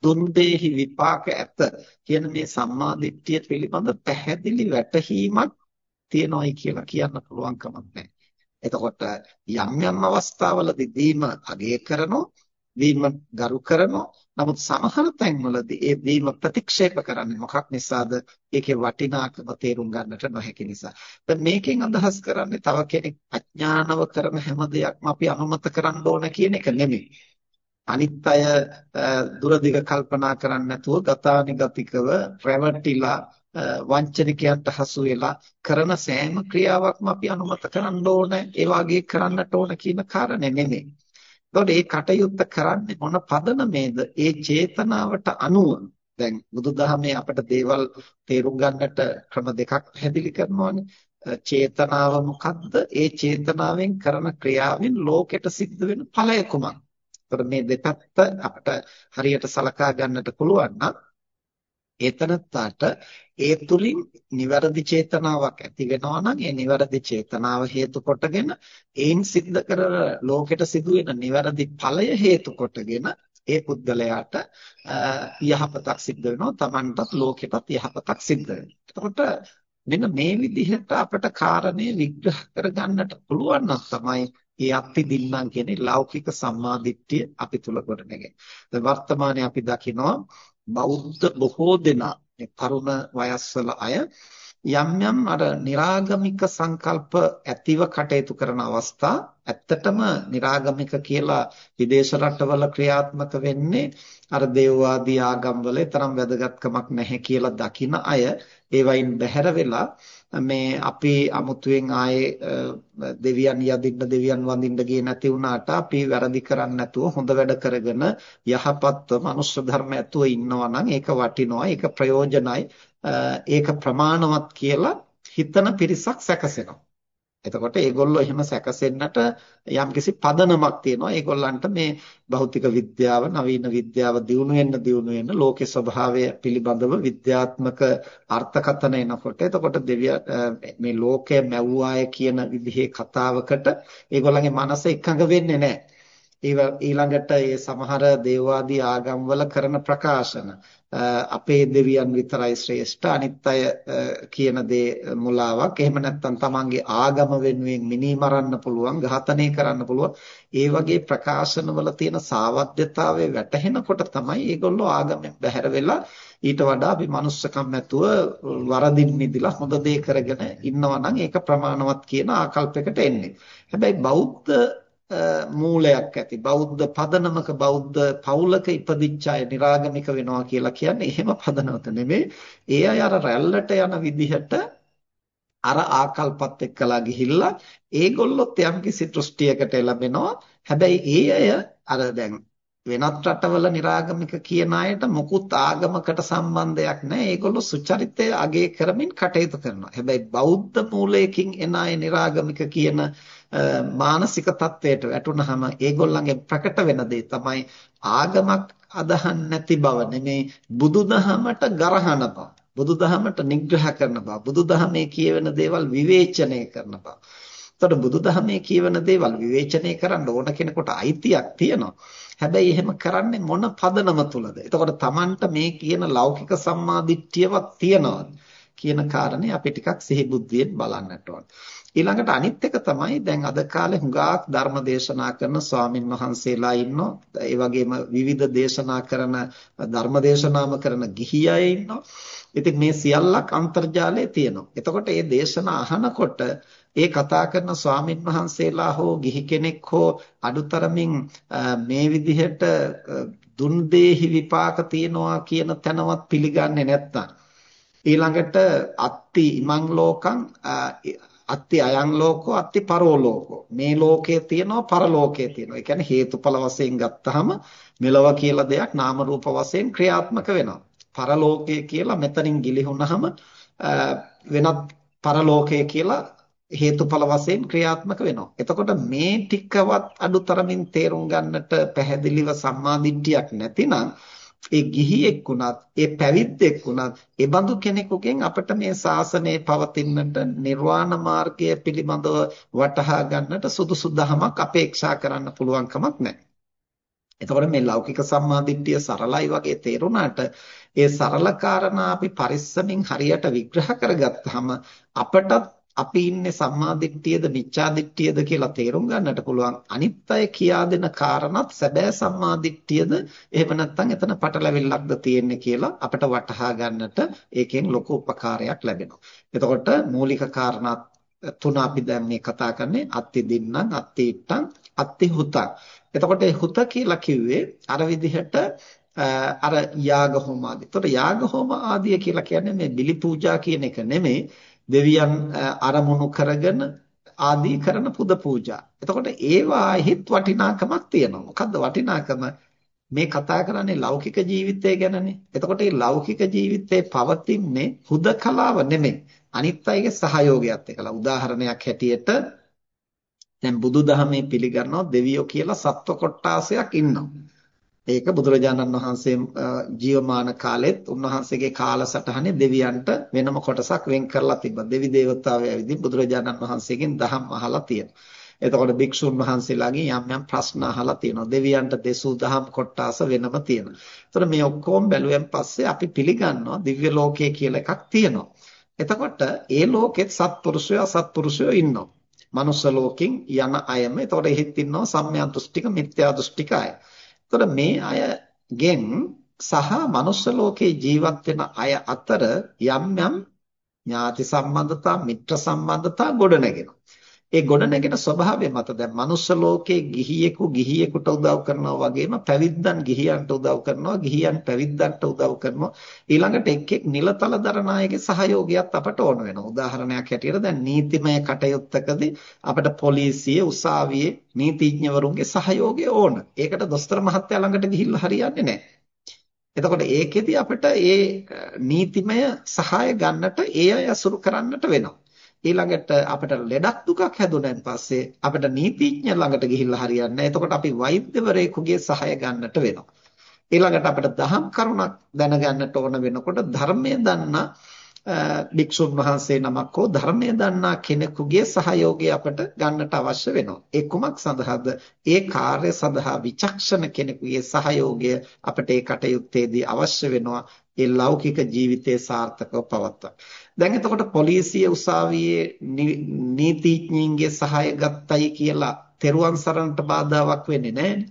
Speaker 1: දුන් දෙහි විපාක ඇත කියන මේ සම්මා දිට්ඨිය පිළිබඳ පැහැදිලි වැටහීමක් තියනවායි කියලා කියන්න පුළුවන් කමක් නැහැ. එතකොට යම් යම් අවස්ථාවලදී දීම අගය කරනෝ දීම ගරු කරනෝ නමුත් සමහර තැන්වලදී ඒ දීම ප්‍රතික්ෂේප කරන්නේ මොකක් නිසාද? ඒකේ වටිනාකම තේරුම් ගන්නට නොහැකි නිසා. දැන් මේකෙන් අදහස් කරන්නේ තව කෙනෙක් අඥානව කරන හැම දෙයක්ම අපි අනුමත කරන්න ඕන කියන එක නෙමෙයි. අනිත් අය දුරදිග කල්පනා කරන්නේ නැතුව ගතානිගතිකව රැවටිලා වංචනිකයන්ට හසු වෙලා කරන සෑම ක්‍රියාවක්ම අපි අනුමත කරන්න ඕන ඒ වගේ කරන්නට ඕන කියන කාරණේ නෙමෙයි. එතකොට මේ කටයුත්ත කරන්නේ මොන පදනමේද? ඒ චේතනාවට අනුව දැන් බුදුදහමේ අපිට දේවල් තේරුම් ගන්නට ක්‍රම දෙකක් පැහැදිලි කරනවානේ. චේතනාව මොකද්ද? ඒ චේතනාවෙන් කරන ක්‍රියාවෙන් ලෝකෙට සිද්ධ වෙන ඵලය කුමක්ද? එතකොට මේ දෙපැත්ත අපිට හරියට සලකා ගන්නට පුළුවන් නම් ඒතනත්තාට ඒ තුලින් නිවැරදි චේතනාවක් ඇති වෙනවා නම් ඒ නිවැරදි චේතනාව හේතු කොටගෙන ඒන් සිද්ධ කරන ලෝකෙට සිදුවෙන නිවැරදි ඵලය හේතු කොටගෙන ඒ පුද්ගලයාට යහපතක් සිද්ධ වෙනවා Tamanටත් ලෝකෙටත් යහපතක් සිද්ධ වෙනවා. එතකොට මෙන්න මේ විදිහට අපට කාරණේ විග්‍රහ කරගන්නට පුළුවන් නම් තමයි ඒ අත්ති දින්නම් කියන්නේ ලෞකික සම්මාදිට්ඨිය අපි තුල ගොඩනගන්නේ. දැන් වර්තමානයේ අපි දකිනවා බෞද්ධ බොහෝ දෙනා තරුණ වයස්වල අය යම් යම් අර निराගමික සංකල්ප ඇතිව කටයුතු කරන අවස්ථා ඇත්තටම निराගමික කියලා විදේශ රටවල ක්‍රියාත්මක වෙන්නේ අර දේවවාදී ආගම්වල තරම් වැදගත්කමක් නැහැ කියලා දකින අය. ඒවයින් බැහැර වෙලා මේ අපි අමුතුවෙන් ආයේ දෙවියන් යදින්න දෙවියන් වඳින්න ගියේ නැති වුණාට අපි වැරදි කරන්නේ නැතුව හොඳ වැඩ කරගෙන යහපත්ව මනුෂ්‍ය ධර්ම ඇතුව ඉන්නවා නම් ඒක වටිනවා ඒක ප්‍රයෝජනයි. ඒක ප්‍රමාණවත් කියලා හිතන පිරිසක් සැකසෙනවා එතකොට ඒගොල්ලෝ එහෙම සැකසෙන්නට යම්කිසි පදනමක් තියෙනවා. ඒගොල්ලන්ට මේ භෞතික විද්‍යාව, නවීන විද්‍යාව දියුණු වෙන්න දියුණු වෙන්න ලෝකේ ස්වභාවය පිළිබඳව විද්‍යාත්මක අර්ථකථන එනකොට එතකොට දෙවිය මේ ලෝකය මැව්වාය කියන විදිහේ කතාවකට ඒගොල්ලන්ගේ මනස එකඟ වෙන්නේ නැහැ. ඊළඟට ඒ සමහර දේවවාදී ආගම්වල කරන ප්‍රකාශන. අපේ දෙවියන් විතරයි ශ්‍රේෂ්ඨ. අනිත් අය කියන දේ මුලාවක්. එහෙම නැත්නම් තමන්ගේ ආගම වෙනුවෙන් මිනී මරන්න පුළුවන් ඝාතනය කරන්න පුළුවන්. ඒ වගේ ප්‍රකාශනවල තියෙන සාවද්‍යතාවය වැටහෙනකොට තමයි ඒගොල්ලෝ ආගමෙන් බැහැර වෙලා ඊට වඩා අපි manussකම් නැතුව වරදින් මිදලා හොඳ දේ කරගෙන ඉන්නවා නම් ඒක ප්‍රමාණවත් කියන ආකල්පයකට එන්නේ. හැබැයි බෞද්ධ මූලයක් ඇති බෞද්ධ පදනමක බෞද්ධ පවුලක ඉපදිච්ච අය නිරාගමික වෙනවා කියලා කියන්නේ එහෙම පදනමක නෙමෙයි. ඒ අය අර රැල්ලට යන විදිහට අර ආකල්පත් එක්කලා ගිහිල්ලා ඒගොල්ලොත් යම්කිසි දෘෂ්ටියකට එළඹෙනවා. හැබැයි ඒ අය අර දැන් වෙනත් රටවල නිරාගමික කියන අයට මොකුත් ආගමකට සම්බන්ධයක් නැහැ. ඒගොල්ලෝ සුචරිතය අගය කරමින් කටයුතු කරනවා. හැබැයි බෞද්ධ මූලයකින් එන අය නිරාගමික කියන මානසික තත්වයට වැටුනහම ඒගොල්ලන්ගේ ප්‍රකට වෙන දේ තමයි ආගමක් අදහන් නැති බව නෙමේ බුදුදහමට ගරහන බව බුදුදහමට නිග්‍රහ කරන බව බුදුදහමේ කියවෙන දේවල් විවේචනය කරන බව එතකොට බුදුදහමේ කියවන දේවල් විවේචනය කරන්න ඕන කෙනෙකුට අයිතියක් තියෙනවා. හැබැයි එහෙම කරන්නේ මොන පදනම තුලද? එතකොට Tamanට මේ කියන ලෞකික සම්මාදිට්ඨියවත් තියනවාද කියන කාරණේ අපි ටිකක් සිහි බුද්ධියෙන් බලන්නට ඕන. ඊළඟට අනිත් එක තමයි දැන් අද කාලේ හුඟක් ධර්ම දේශනා කරන ස්වාමින් වහන්සේලා ඉන්නවා. ඒ වගේම විවිධ දේශනා කරන ධර්ම දේශනාම කරන ගිහි අය ඉන්නවා. ඉතින් මේ සියල්ලක් අන්තර්ජාලයේ තියෙනවා. එතකොට මේ දේශනා අහනකොට ඒ කතා කරන ස්වාමින් වහන්සේලා හෝ ගිහි කෙනෙක් හෝ අඩුතරමින් මේ විදිහට දුන් දේහි විපාක තියනවා කියන තැනවත් පිළිගන්නේ නැත්තම් ඊළඟට අත්ති ඉමං ලෝකං අත්ති අයං ලෝකෝ අත්ති පරෝ ලෝකෝ. මේ ලෝකයේ තියෙනවා පරලෝකයේ තියෙනවා. ඒ කියන්නේ හේතුඵල වශයෙන් ගත්තාම මෙලව කියලා දෙයක් නාම රූප වශයෙන් ක්‍රියාත්මක වෙනවා. පරලෝකය කියලා මෙතනින් ගිලිහුනහම වෙනත් පරලෝකය කියලා හේතුඵල වශයෙන් ක්‍රියාත්මක වෙනවා. එතකොට මේ ටිකවත් අඩුතරමින් තේරුම් ගන්නට පැහැදිලිව සම්මාදිට්ඨියක් නැතිනම් ඒ ගිහියෙක් වුණත් ඒ පැවිද්දෙක් වුණත් ඒ බඳු කෙනෙකුගෙන් අපිට මේ ශාසනය පවතින්නට නිර්වාණ මාර්ගය පිළිබඳව වටහා ගන්නට සුදුසු දහමක් අපේක්ෂා කරන්න පුළුවන් කමක් නැහැ. එතකොට මේ ලෞකික සම්මාදිට්ඨිය සරලයි වගේ තේරුණාට ඒ සරල කාරණා අපි පරිස්සමින් හරියට විග්‍රහ කරගත්තාම අපටත් අපි ඉන්නේ සම්මා දිට්ඨියද මිච්ඡා දිට්ඨියද කියලා තේරුම් ගන්නට පුළුවන් අනිත් අය කියා දෙන කාරණත් සැබෑ සම්මා දිට්ඨියද එහෙම නැත්නම් එතන පටලැවිල්ලක්ද තියෙන්නේ කියලා අපිට වටහා ගන්නට ඒකෙන් ලොකු උපකාරයක් ලැබෙනවා. එතකොට මූලික කාරණා තුන අපි දැන් මේ කතා කරන්නේ අත්ති දින්නම් අත්ති ඉට්ටම් අත්ති හුතං. එතකොට මේ හුත කියලා කිව්වේ අර විදිහට අර යාග හෝම ආදී. එතකොට යාග හෝම ආදී කියලා කියන්නේ මේ බිලි පූජා කියන එක නෙමෙයි දෙවියන් අරමුණු කරගෙන ආදී කරන පුද පූජා. එතකොට ඒවාෙහිත් වටිනාකමක් තියෙනවා. මොකද්ද වටිනාකම? මේ කතා කරන්නේ ලෞකික ජීවිතය ගැනනේ. එතකොට මේ ලෞකික ජීවිතේ පවතින්නේ හුදකලාව නෙමෙයි. අනිත් අයගේ සහයෝගයත් එක්කලා. උදාහරණයක් හැටියට දැන් බුදුදහමේ පිළිගන්නවා දෙවියෝ කියලා සත්ව කොට්ටාසයක් ඉන්නවා. ඒක බුදුරජාණන් වහන්සේ ජීවමාන කාලෙත් උන්වහන්සේගේ කාලසටහනේ දෙවියන්ට වෙනම කොටසක් වෙන් කරලා තිබ්බා. දෙවි දේවතාවෝ ඇවිදින් බුදුරජාණන් වහන්සේගෙන් දහම් අහලා තියෙනවා. එතකොට භික්ෂුන් වහන්සේලාගෙන් යම් යම් ප්‍රශ්න අහලා තියෙනවා. දෙවියන්ට දෙසූ දහම් කොටස වෙනම තියෙනවා. එතකොට මේ ඔක්කොම බැලුවෙන් පස්සේ අපි පිළිගන්නවා දිව්‍ය ලෝකය කියලා එකක් තියෙනවා. එතකොට ඒ ලෝකෙත් සත්පුරුෂයෝ අසත්පුරුෂයෝ ඉන්නවා. මනුස්ස ලෝකෙන් යන අයම එතකොට එහෙත් ඉන්නවා සම්මිය දෘෂ්ටික මිත්‍යා දෘෂ්ටික අය. එතකොට මේ අයගෙන් සහ මනුස්ස ලෝකේ ජීවත් වෙන අය අතර යම් යම් ඥාති සම්බන්ධතා මිත්‍ර සම්බන්ධතා ගොඩනගෙනවා. ඒ ගොඩනගෙන ස්වභාවය මත. දැන් මනුස්ස ලෝකේ ගිහියෙකු ගිහියෙකුට උදව් කරනවා වගේම පැවිද්දන් ගිහියන්ට උදව් කරනවා ගිහියන් පැවිද්දන්ට උදව් කරනවා. ඊළඟට එක් එක් නිලතල දරන අයගේ සහයෝගයත් අපට ඕන වෙනවා. උදාහරණයක් හැටියට දැන් නීතිමය කටයුත්තකදී අපට පොලිසිය උසාවියේ නීතිඥවරුන්ගේ සහයෝගය ඕන. ඒකට දොස්තර මහත්තයා ළඟට ගිහිල්ලා හරියන්නේ නැහැ. එතකොට ඒකෙදි අපිට ඒ නීතිමය සහාය ගන්නට ඒ අය අසුරු කරන්නට වෙනවා. ඊළඟට අපිට ලෙඩක් දුකක් හැදුනන් පස්සේ අපිට නීතිඥ ළඟට ගිහිල්ලා හරියන්නේ නැහැ. එතකොට අපි වෛද්‍යවරයෙකුගේ සහාය ගන්නට වෙනවා. ඊළඟට අපිට දහම් කරුණක් දැනගන්නට ඕන වෙනකොට ධර්මයේ දන්නා භික්ෂුන් වහන්සේ නමක් හෝ ධර්මයේ දන්නා කෙනෙකුගේ සහයෝගය අපට ගන්නට අවශ්‍ය වෙනවා. ඒ කුමක් සඳහාද? ඒ කාර්ය සඳහා විචක්ෂණ කෙනෙකුගේ සහයෝගය අපට ඒ කටයුත්තේදී අවශ්‍ය වෙනවා. ඒ ලෞකික ජීවිතයේ සාර්ථකව පවත්වා. දැන් එතකොට පොලිසිය උසාවියේ නීතිඥයින්ගේ සහාය ගත්තයි කියලා තෙරුවන් සරණට බාධාවක් වෙන්නේ නැහැ.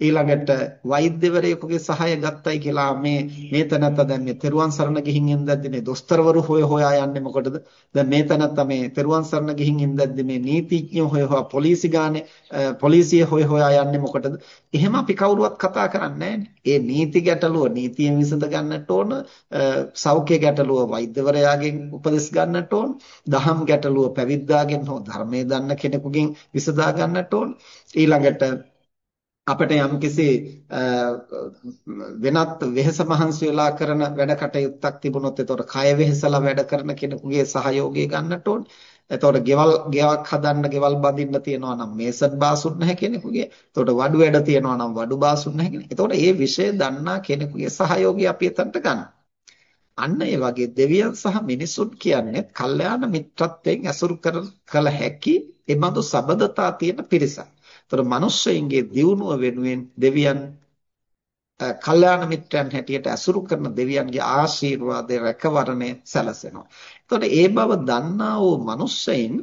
Speaker 1: ඊළඟට වෛද්‍යවරයෙකුගේ සහාය ගත්තයි කියලා මේ මේ තැනත්තා දැන් මේ තෙරුවන් සරණ ගිහින් ඉඳද්දි මේ දොස්තරවරු හොය හොයා යන්නේ මොකටද? දැන් මේ තැනත්තා මේ තෙරුවන් සරණ ගිහින් ඉඳද්දි මේ නීතිඥයෝ හොය හොයා පොලිසි ගානේ පොලිසිය හොය හොයා යන්නේ මොකටද? එහෙම අපි කවුරුවත් කතා කරන්නේ ඒ නීති ගැටලුව නීතියෙන් විසඳ ගන්නට ඕන, සෞඛ්‍ය ගැටලුව වෛද්‍යවරයාගෙන් උපදෙස් ගන්නට ඕන, දහම් ගැටලුව පැවිද්දාගෙන් හෝ ධර්මයේ දන්න කෙනෙකුගෙන් විසඳා ගන්නට ඕන. ඊළඟට අපිට යම්කිසි වෙනත් වෙහෙස මහන්සි වෙලා කරන වැඩ කටයුත්තක් තිබුණොත් එතකොට කය වෙහෙසලා වැඩ කරන කෙනෙකුගේ සහයෝගය ගන්නට ඕනේ. එතකොට ගෙවල් ගෙවක් හදන්න ගෙවල් බඳින්න තියනවා නම් මේසත් බාසුත් නැහැ කෙනෙකුගේ. එතකොට වඩු වැඩ තියනවා නම් වඩු බාසුත් නැහැ කෙනෙක්. එතකොට මේ විෂය දන්නා කෙනෙකුගේ සහයෝගය අපි එතනට ගන්න. අන්න ඒ වගේ දෙවියන් සහ මිනිසුන් කියන්නේ කල්යාණ මිත්‍රත්වයෙන් ඇසුරු කළ හැකි එබඳු සබදතා තියෙන පිරිසක්. ඒතර මිනිස්සෙයින්ගේ දියුණුව වෙනුවෙන් දෙවියන් කල්යාණ මිත්‍රයන් හැටියට ඇසුරු කරන දෙවියන්ගේ ආශිර්වාදයේ රැකවරණය සැලසෙනවා. එතකොට ඒ බව දන්නා වූ මිනිස්සෙයින්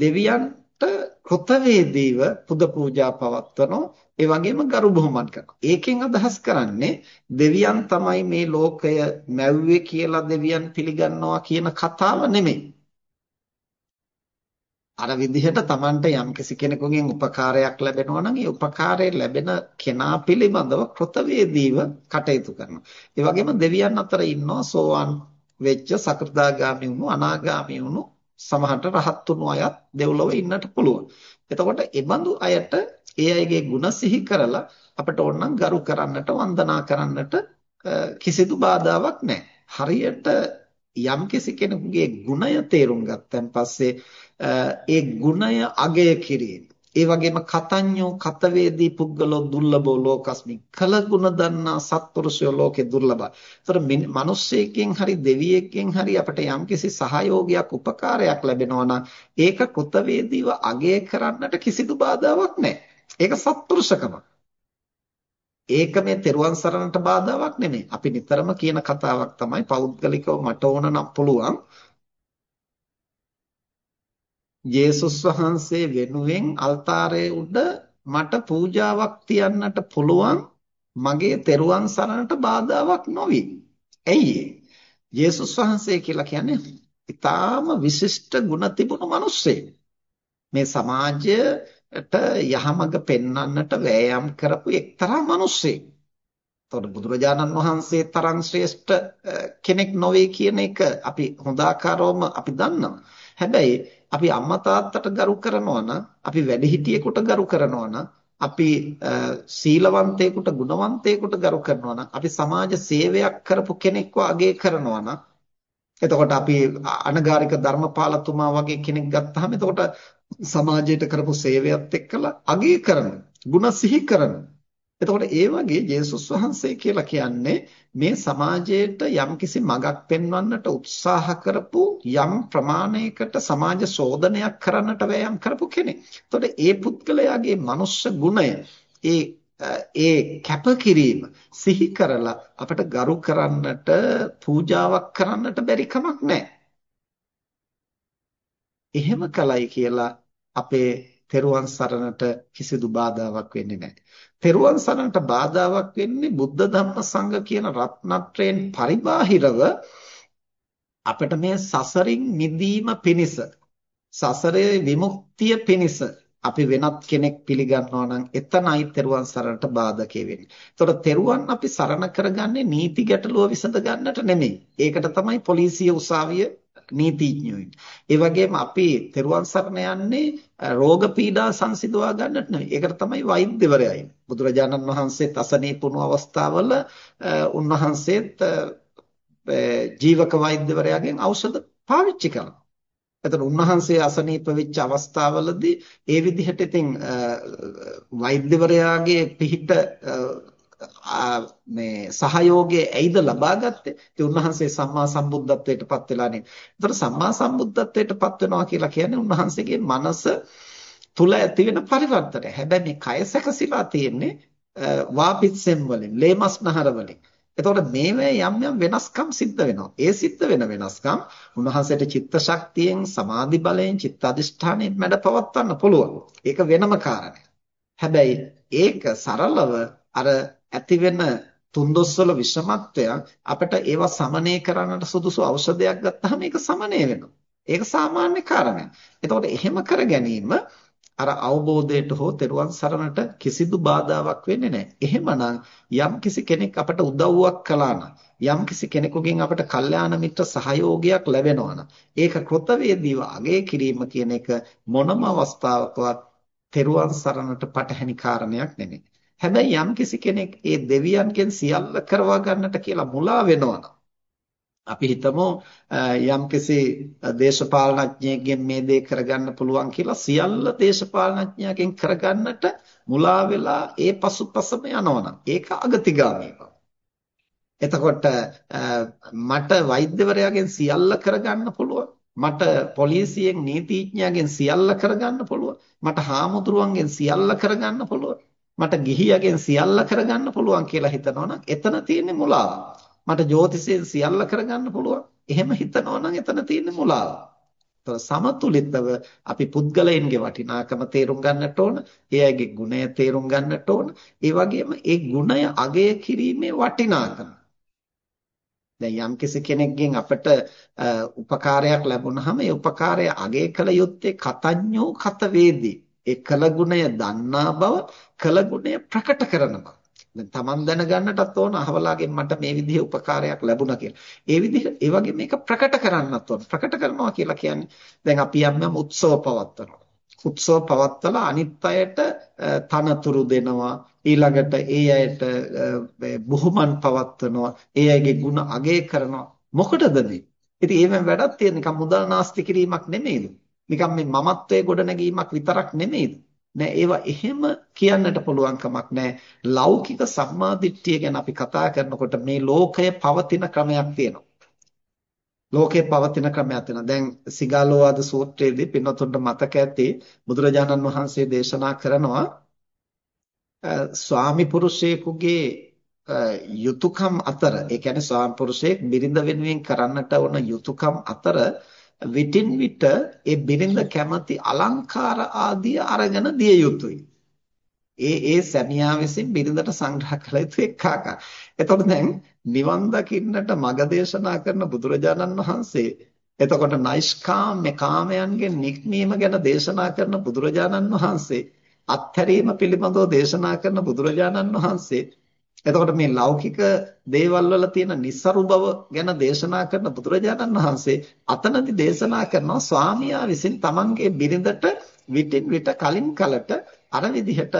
Speaker 1: දෙවියන්ට කෘතවේදීව පුද පූජා පවත්වනවා. ඒ වගේම ගරු බුහුමන් කරනවා. ඒකෙන් අදහස් කරන්නේ දෙවියන් තමයි මේ ලෝකය මැව්වේ කියලා දෙවියන් පිළිගන්නවා කියන කතාව නෙමෙයි. අර විදිහට Tamanට යම්කිසි කෙනෙකුගෙන් උපකාරයක් ලැබෙනවා නම් ඒ උපකාරය ලැබෙන කෙනා පිළිබඳව කෘතවේදීව කටයුතු කරනවා. ඒ වගේම දෙවියන් අතර ඉන්නවා සෝවාන් වෙච්ච සකෘදාගාමී වුණු අනාගාමී වුණු සමහරට රහත් වුණු අයත් දෙව්ලොව ඉන්නට පුළුවන්. එතකොට ඒ බඳු අයට ඒ අයගේ ಗುಣ සිහි කරලා අපට ඕනනම් ගරු කරන්නට වන්දනා කරන්නට කිසිදු බාධාවක් නැහැ. හරියට යම්කිසි කෙනෙකුගේ ගුණය තේරුම් ගත්තන් පස්සේ ඒ ගුණය අගය කිරීම ඒ වගේම කතඤ්ඤෝ කතවේදී පුද්ගලෝ දුර්ලභෝ ලෝකස්මි කල ගුණ දන්නා සත්පුරුෂයෝ ලෝකේ දුර්ලභයි. ඒතර මිනිස්සෙකින් හරි දෙවියෙක්ගෙන් හරි අපිට යම්කිසි සහයෝගයක් උපකාරයක් ලැබෙනවා නම් ඒක කෘතවේදීව අගය කරන්නට කිසිදු බාධාවක් නැහැ. ඒක සත්පුරුෂකමක්. ඒක මේ තෙරුවන් සරණට බාධාවක් නෙමෙයි. අපි නිතරම කියන කතාවක් තමයි පෞද්ගලිකව මට ඕන නම් පුළුවන් ජේසුස් වහන්සේ වෙනුවෙන් අල්තාරයේ උඩ මට පූජාවක් තියන්නට පුළුවන් මගේ තෙරුවන් සරණට බාධාවක් නොවි. ඇයි ජේසුස් වහන්සේ කියලා කියන්නේ ඊටාම විශිෂ්ට ගුණ තිබුණු මිනිස්සෙක්. මේ සමාජයට යහමඟ පෙන්වන්නට වෑයම් කරපු එක්තරා මිනිස්සෙක්. එතකොට බුදුරජාණන් වහන්සේ තරම් ශ්‍රේෂ්ඨ කෙනෙක් නොවේ කියන එක අපි හොඳාකාරවම අපි දන්නවා. හැබැයි අපි අම්මා තාත්තට ගරු කරනවා නම් අපි වැඩිහිටියෙකුට ගරු කරනවා නම් අපි සීලවන්තයෙකුට ගුණවන්තයෙකුට ගරු කරනවා නම් අපි සමාජ සේවයක් කරපු කෙනෙක්ව අගය කරනවා නම් එතකොට අපි අනගාരിക ධර්මපාලතුමා වගේ කෙනෙක් ගත්තාම එතකොට සමාජයට කරපු සේවයත් එක්කලා අගය කරන ගුණ සිහි කරන එතකොට ඒ වගේ ජේසුස් වහන්සේ කියලා කියන්නේ මේ සමාජයට යම්කිසි මගක් පෙන්වන්නට උත්සාහ කරපු යම් ප්‍රමාණයකට සමාජ ශෝධනයක් කරන්නට වෑයම් කරපු කෙනෙක්. එතකොට ඒ පුද්ගලයාගේ මනුෂ්‍ය ගුණය ඒ ඒ කැපකිරීම සිහි කරලා අපිට ගරු කරන්නට පූජාවක් කරන්නට බැරි කමක් නැහැ. එහෙම කලයි කියලා අපේ තෙරුවන් සරණට කිසිදු බාධාවක් වෙන්නේ නැහැ. තෙරුවන් සරණට බාධාවක් වෙන්නේ බුද්ධ ධම්ම සංඝ කියන රත්නත්‍රයෙන් පරිබාහිරව අපිට මේ සසරින් මිදීම පිණිස සසරේ විමුක්තිය පිණිස අපි වෙනත් කෙනෙක් පිළිගන්නවා නම් එතනයි තෙරුවන් සරණට බාධකේ වෙන්නේ. ඒතකොට තෙරුවන් අපි සරණ කරගන්නේ නීති ගැටලුව විසඳ ගන්නට නෙමෙයි. ඒකට තමයි පොලිසිය උසාවිය නීතිඥයෝ ඒ වගේම අපි තෙරුවන් සරණ යන්නේ රෝග පීඩා සංසිඳවා ගන්නට නෙවෙයි. ඒකට තමයි වෛද්‍යවරයා ඉන්නේ. බුදුරජාණන් වහන්සේත් අසනීපුණු අවස්ථාවල උන්වහන්සේත් ජීවක වෛද්‍යවරයාගෙන් ඖෂධ පාවිච්චි කළා. එතකොට උන්වහන්සේ අසනීප වෙච්ච අවස්ථාවලදී ඒ විදිහට ඉතින් වෛද්‍යවරයාගේ පිහිට මේ සහයෝගය ඇයිද ලබා ගත්තේ? ඉතින් උන්වහන්සේ සම්මා සම්බුද්ධත්වයට පත් වෙලානේ. ඒතර සම්මා සම්බුද්ධත්වයට පත් වෙනවා කියලා කියන්නේ උන්වහන්සේගේ මනස තුල ඇති වෙන පරිවර්තනය. හැබැයි මේ කය සැකසීලා තියෙන්නේ වාපිත්සෙම් වලින්, ලේමස්නහර වලින්. එතකොට මේවේ යම් යම් වෙනස්කම් සිද්ධ වෙනවා. ඒ සිද්ධ වෙන වෙනස්කම් උන්වහන්සේට චිත්ත ශක්තියෙන්, සමාධි බලයෙන්, චිත්ත අධිෂ්ඨානයෙන් මැඩ පවත්වන්න පුළුවන්. ඒක වෙනම කාරණයක්. හැබැයි ඒක සරලව අර ඇති වෙන තුන්දොස්වල විෂමත්වයන් අපිට ඒවා සමනය කරන්නට සුදුසු ඖෂධයක් ගත්තාම ඒක සමනය වෙනවා. ඒක සාමාන්‍ය කාරණයක්. එතකොට එහෙම කර ගැනීම අර අවබෝධයට හෝ තෙරුවන් සරණට කිසිදු බාධාවක් වෙන්නේ නැහැ. එහෙමනම් යම් කිසි කෙනෙක් අපට උදව්වක් කළා නම් යම් කිසි කෙනෙකුගෙන් අපට කල්යාණ මිත්‍ර සහයෝගයක් ලැබෙනවා නම් ඒක කෘතවේදීව අගය කිරීම කියන එක මොනම අවස්ථාවකවත් තෙරුවන් සරණට පටහැනි කාරණයක් නෙමෙයි. හැබැයි යම් කිසි කෙනෙක් ඒ දෙවියන්ගෙන් සියල්ල කරවා ගන්නට කියලා මුලා වෙනවා අපි හිතමු යම්කිසි දේශපාලනඥයෙක්ගෙන් මේ දේ කරගන්න පුළුවන් කියලා සියල්ල දේශපාලනඥයාගෙන් කරගන්නට මුලා වෙලා ඒ පසුපසම යනවනම් ඒක අගතිගාමීව. එතකොට මට වෛද්‍යවරයාගෙන් සියල්ල කරගන්න පුළුවන්. මට පොලිසියෙන් නීතිඥයාගෙන් සියල්ල කරගන්න පුළුවන්. මට හාමුදුරුවන්ගෙන් සියල්ල කරගන්න පුළුවන්. මට ගිහියගෙන් සියල්ල කරගන්න පුළුවන් කියලා හිතනවනම් එතන තියෙන්නේ මුලාව. මට ජ්‍යොතිෂයෙන් සියල්ල කරගන්න පුළුවන්. එහෙම හිතනවනම් එතන තියෙන්නේ මුලාව. සමතුලිතව අපි පුද්ගලයන්ගේ වටිනාකම තේරුම් ගන්නට ඕන, ඒ අයගේ ගුණය තේරුම් ගන්නට ඕන, ඒ වගේම ඒ ගුණය අගය කිරීමේ වටිනාකම. දැන් යම්කිසි කෙනෙක්ගෙන් අපට උපකාරයක් ලැබුණාම ඒ උපකාරය අගය කළ යුත්තේ කතඤ්ඤෝ කත වේදී. ඒ කළ ගුණය දන්නා බව, කළ ගුණය ප්‍රකට කරන බව. දැන් Taman දැනගන්නටත් ඕන අහවලාගෙන් මට මේ විදිහේ උපකාරයක් ලැබුණා කියලා. ඒ විදිහ ඒ වගේ මේක ප්‍රකට කරන්නත් ඕන. ප්‍රකට කරනවා කියලා කියන්නේ දැන් අපි යම් යම් උත්සව පවත්වනවා. උත්සව පවත්වලා අනිත් අයට තනතුරු දෙනවා. ඊළඟට ඒ අයට බුහුමන් පවත්වනවා. ඒ අයගේ ಗುಣ අගය කරනවා. මොකටද මේ? ඉතින් ඒවෙන් වැඩක් තියෙන නිකන් මුදල් නාස්ති කිරීමක් නෙමෙයිද? නිකන් මේ මමත්වයේ ගොඩනැගීමක් විතරක් නෙමෙයිද? නෑ ඒවා එහෙම කියන්නට පුළුවන් කමක් නෑ. ලෞකික සම්මාදිට්ඨිය ගැන අපි කතා කරනකොට මේ ලෝකය පවතින ක්‍රමයක් තියෙනවා. ලෝකේ පවතින ක්‍රමයක් තියෙනවා. දැන් සිගාලෝවාද සූත්‍රයේදී පින්නතුන්ට මතක ඇති බුදුරජාණන් වහන්සේ දේශනා කරනවා ස්වාමි පුරුෂයෙකුගේ යුතුයකම් අතර ඒ කියන්නේ ස්වාමි පුරුෂයෙක් බිරිඳ වෙනුවෙන් කරන්නට ඕන යුතුයකම් අතර විටින් විට ඒ බිරිඳ කැමති අලංකාර ආදිය අරගෙන දිය යුතුයි. ඒ ඒ සැමියා විසින් බිරිඳට සංග්‍රහ කළ යුතු එක් ආකාර. එතකොට දැන් නිවන් දකින්නට මඟ දේශනා කරන බුදුරජාණන් වහන්සේ එතකොට නෛෂ්කාම්‍ය කාමයන්ගෙන් නික්මීම ගැන දේශනා කරන බුදුරජාණන් වහන්සේ අත්හැරීම පිළිබඳව දේශනා කරන බුදුරජාණන් වහන්සේ එතකොට මේ ලෞකික දේවල් වල තියෙන નિસරු බව ගැන දේශනා කරන බුදුරජාණන් වහන්සේ අතනදි දේශනා කරනවා ස්වාමියා විසින් තමන්ගේ බිරිඳට විටින් විට කලින් කලට අර විදිහට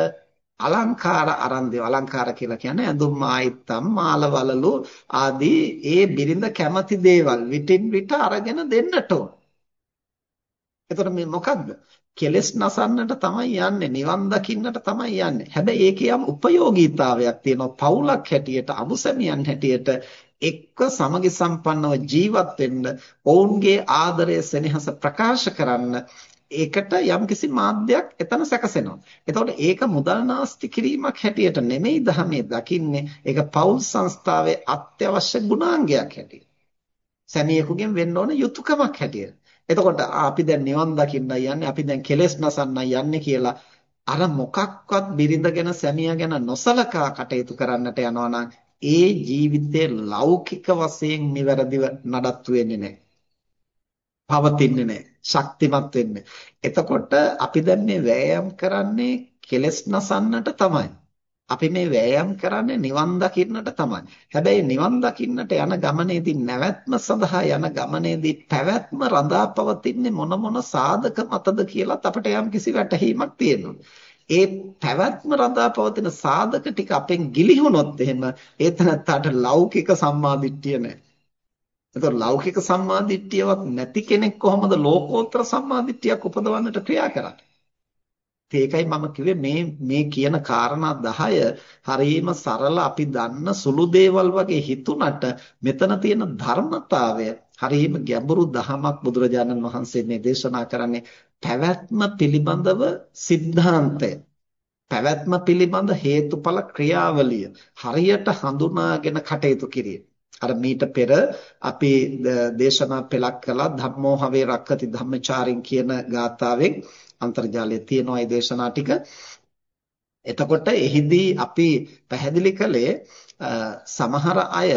Speaker 1: අලංකාර අරන් දේව අලංකාර කියලා කියන්නේ ඇඳුම් ආයිත්තම් මාලවලලු ආදී ඒ බිරිඳ කැමති දේවල් විටින් විට අරගෙන දෙන්නට ඕන. එතකොට මේ මොකද්ද? කෙලස් නසන්නට තමයි යන්නේ නිවන් දකින්නට තමයි යන්නේ. හැබැයි ඒකේ යම් ප්‍රයෝගීතාවයක් තියෙනවා. පවුලක් හැටියට, අමුසැමියන් හැටියට එක්ක සමගි සම්පන්නව ජීවත් වෙන්න, ඔවුන්ගේ ආදරය සෙනෙහස ප්‍රකාශ කරන්න ඒකට යම්කිසි මාධ්‍යයක් එතන සැකසෙනවා. එතකොට ඒක මුදල් නාස්ති කිරීමක් හැටියට නෙමෙයි ධර්මයේ දකින්නේ. ඒක පෞල් සංස්ථාවේ අත්‍යවශ්‍ය ගුණාංගයක් හැටියට. සැමියෙකුගෙන් වෙන්න ඕන යුතුයකමක් හැටියට. එතකොට අපි දැන් නිවන් දකින්නයි යන්නේ අපි දැන් කෙලෙස් නසන්නයි යන්නේ කියලා අර මොකක්වත් බිරිඳ ගැන සැමියා ගැන නොසලකා කටයුතු කරන්නට යනවා නම් ඒ ජීවිතේ ලෞකික වශයෙන් નિවරදිව නඩත්තු වෙන්නේ නැහැ. පවතින්නේ නැහැ. ශක්තිමත් වෙන්නේ. එතකොට අපි දැන් මේ වෑයම් කරන්නේ කෙලෙස් නසන්නට තමයි. අපි මේ වෑයම් කරන්නේ නිවන් දකින්නට තමයි. හැබැයි නිවන් දකින්නට යන ගමනේදී නැවැත්ම සඳහා යන ගමනේදී පැවැත්ම රඳා පවතින්නේ මොන මොන සාධක මතද කියලාත් අපිට යම් කිසි වැටහීමක් තියෙනවා. ඒ පැවැත්ම රඳා පවතින සාධක ටික අපෙන් ගිලිහුනොත් එහෙම ඒතනත්තට ලෞකික සම්මාදිට්ඨිය නැහැ. එතකොට ලෞකික සම්මාදිට්ඨියවත් නැති කෙනෙක් කොහොමද ලෝකෝත්තර සම්මාදිට්ඨියක් උපදවන්නට ක්‍රියා කරන්නේ? ඒකයි මම කිව්වේ මේ මේ කියන කාරණා 10 හරීම සරල අපි දන්න සුළු දේවල් වගේ හිතුණට මෙතන තියෙන ධර්මතාවය හරීම ගැඹුරු දහමක් බුදුරජාණන් වහන්සේ මේ දේශනා කරන්නේ. පැවැත්ම පිළිබඳව સિદ્ધාන්තය පැවැත්ම පිළිබඳ හේතුඵල ක්‍රියාවලිය හරියට හඳුනාගෙන කටයුතු කිරීම. අර මීට පෙර අපි දේශනා පෙළක් කළා ධම්මෝ හවේ රක්කති ධම්මචාරින් කියන ගාථාවෙන් අන්තර්ජාලයේ තියෙනවා මේ දේශනා ටික. එතකොට එහිදී අපි පැහැදිලි කළේ සමහර අය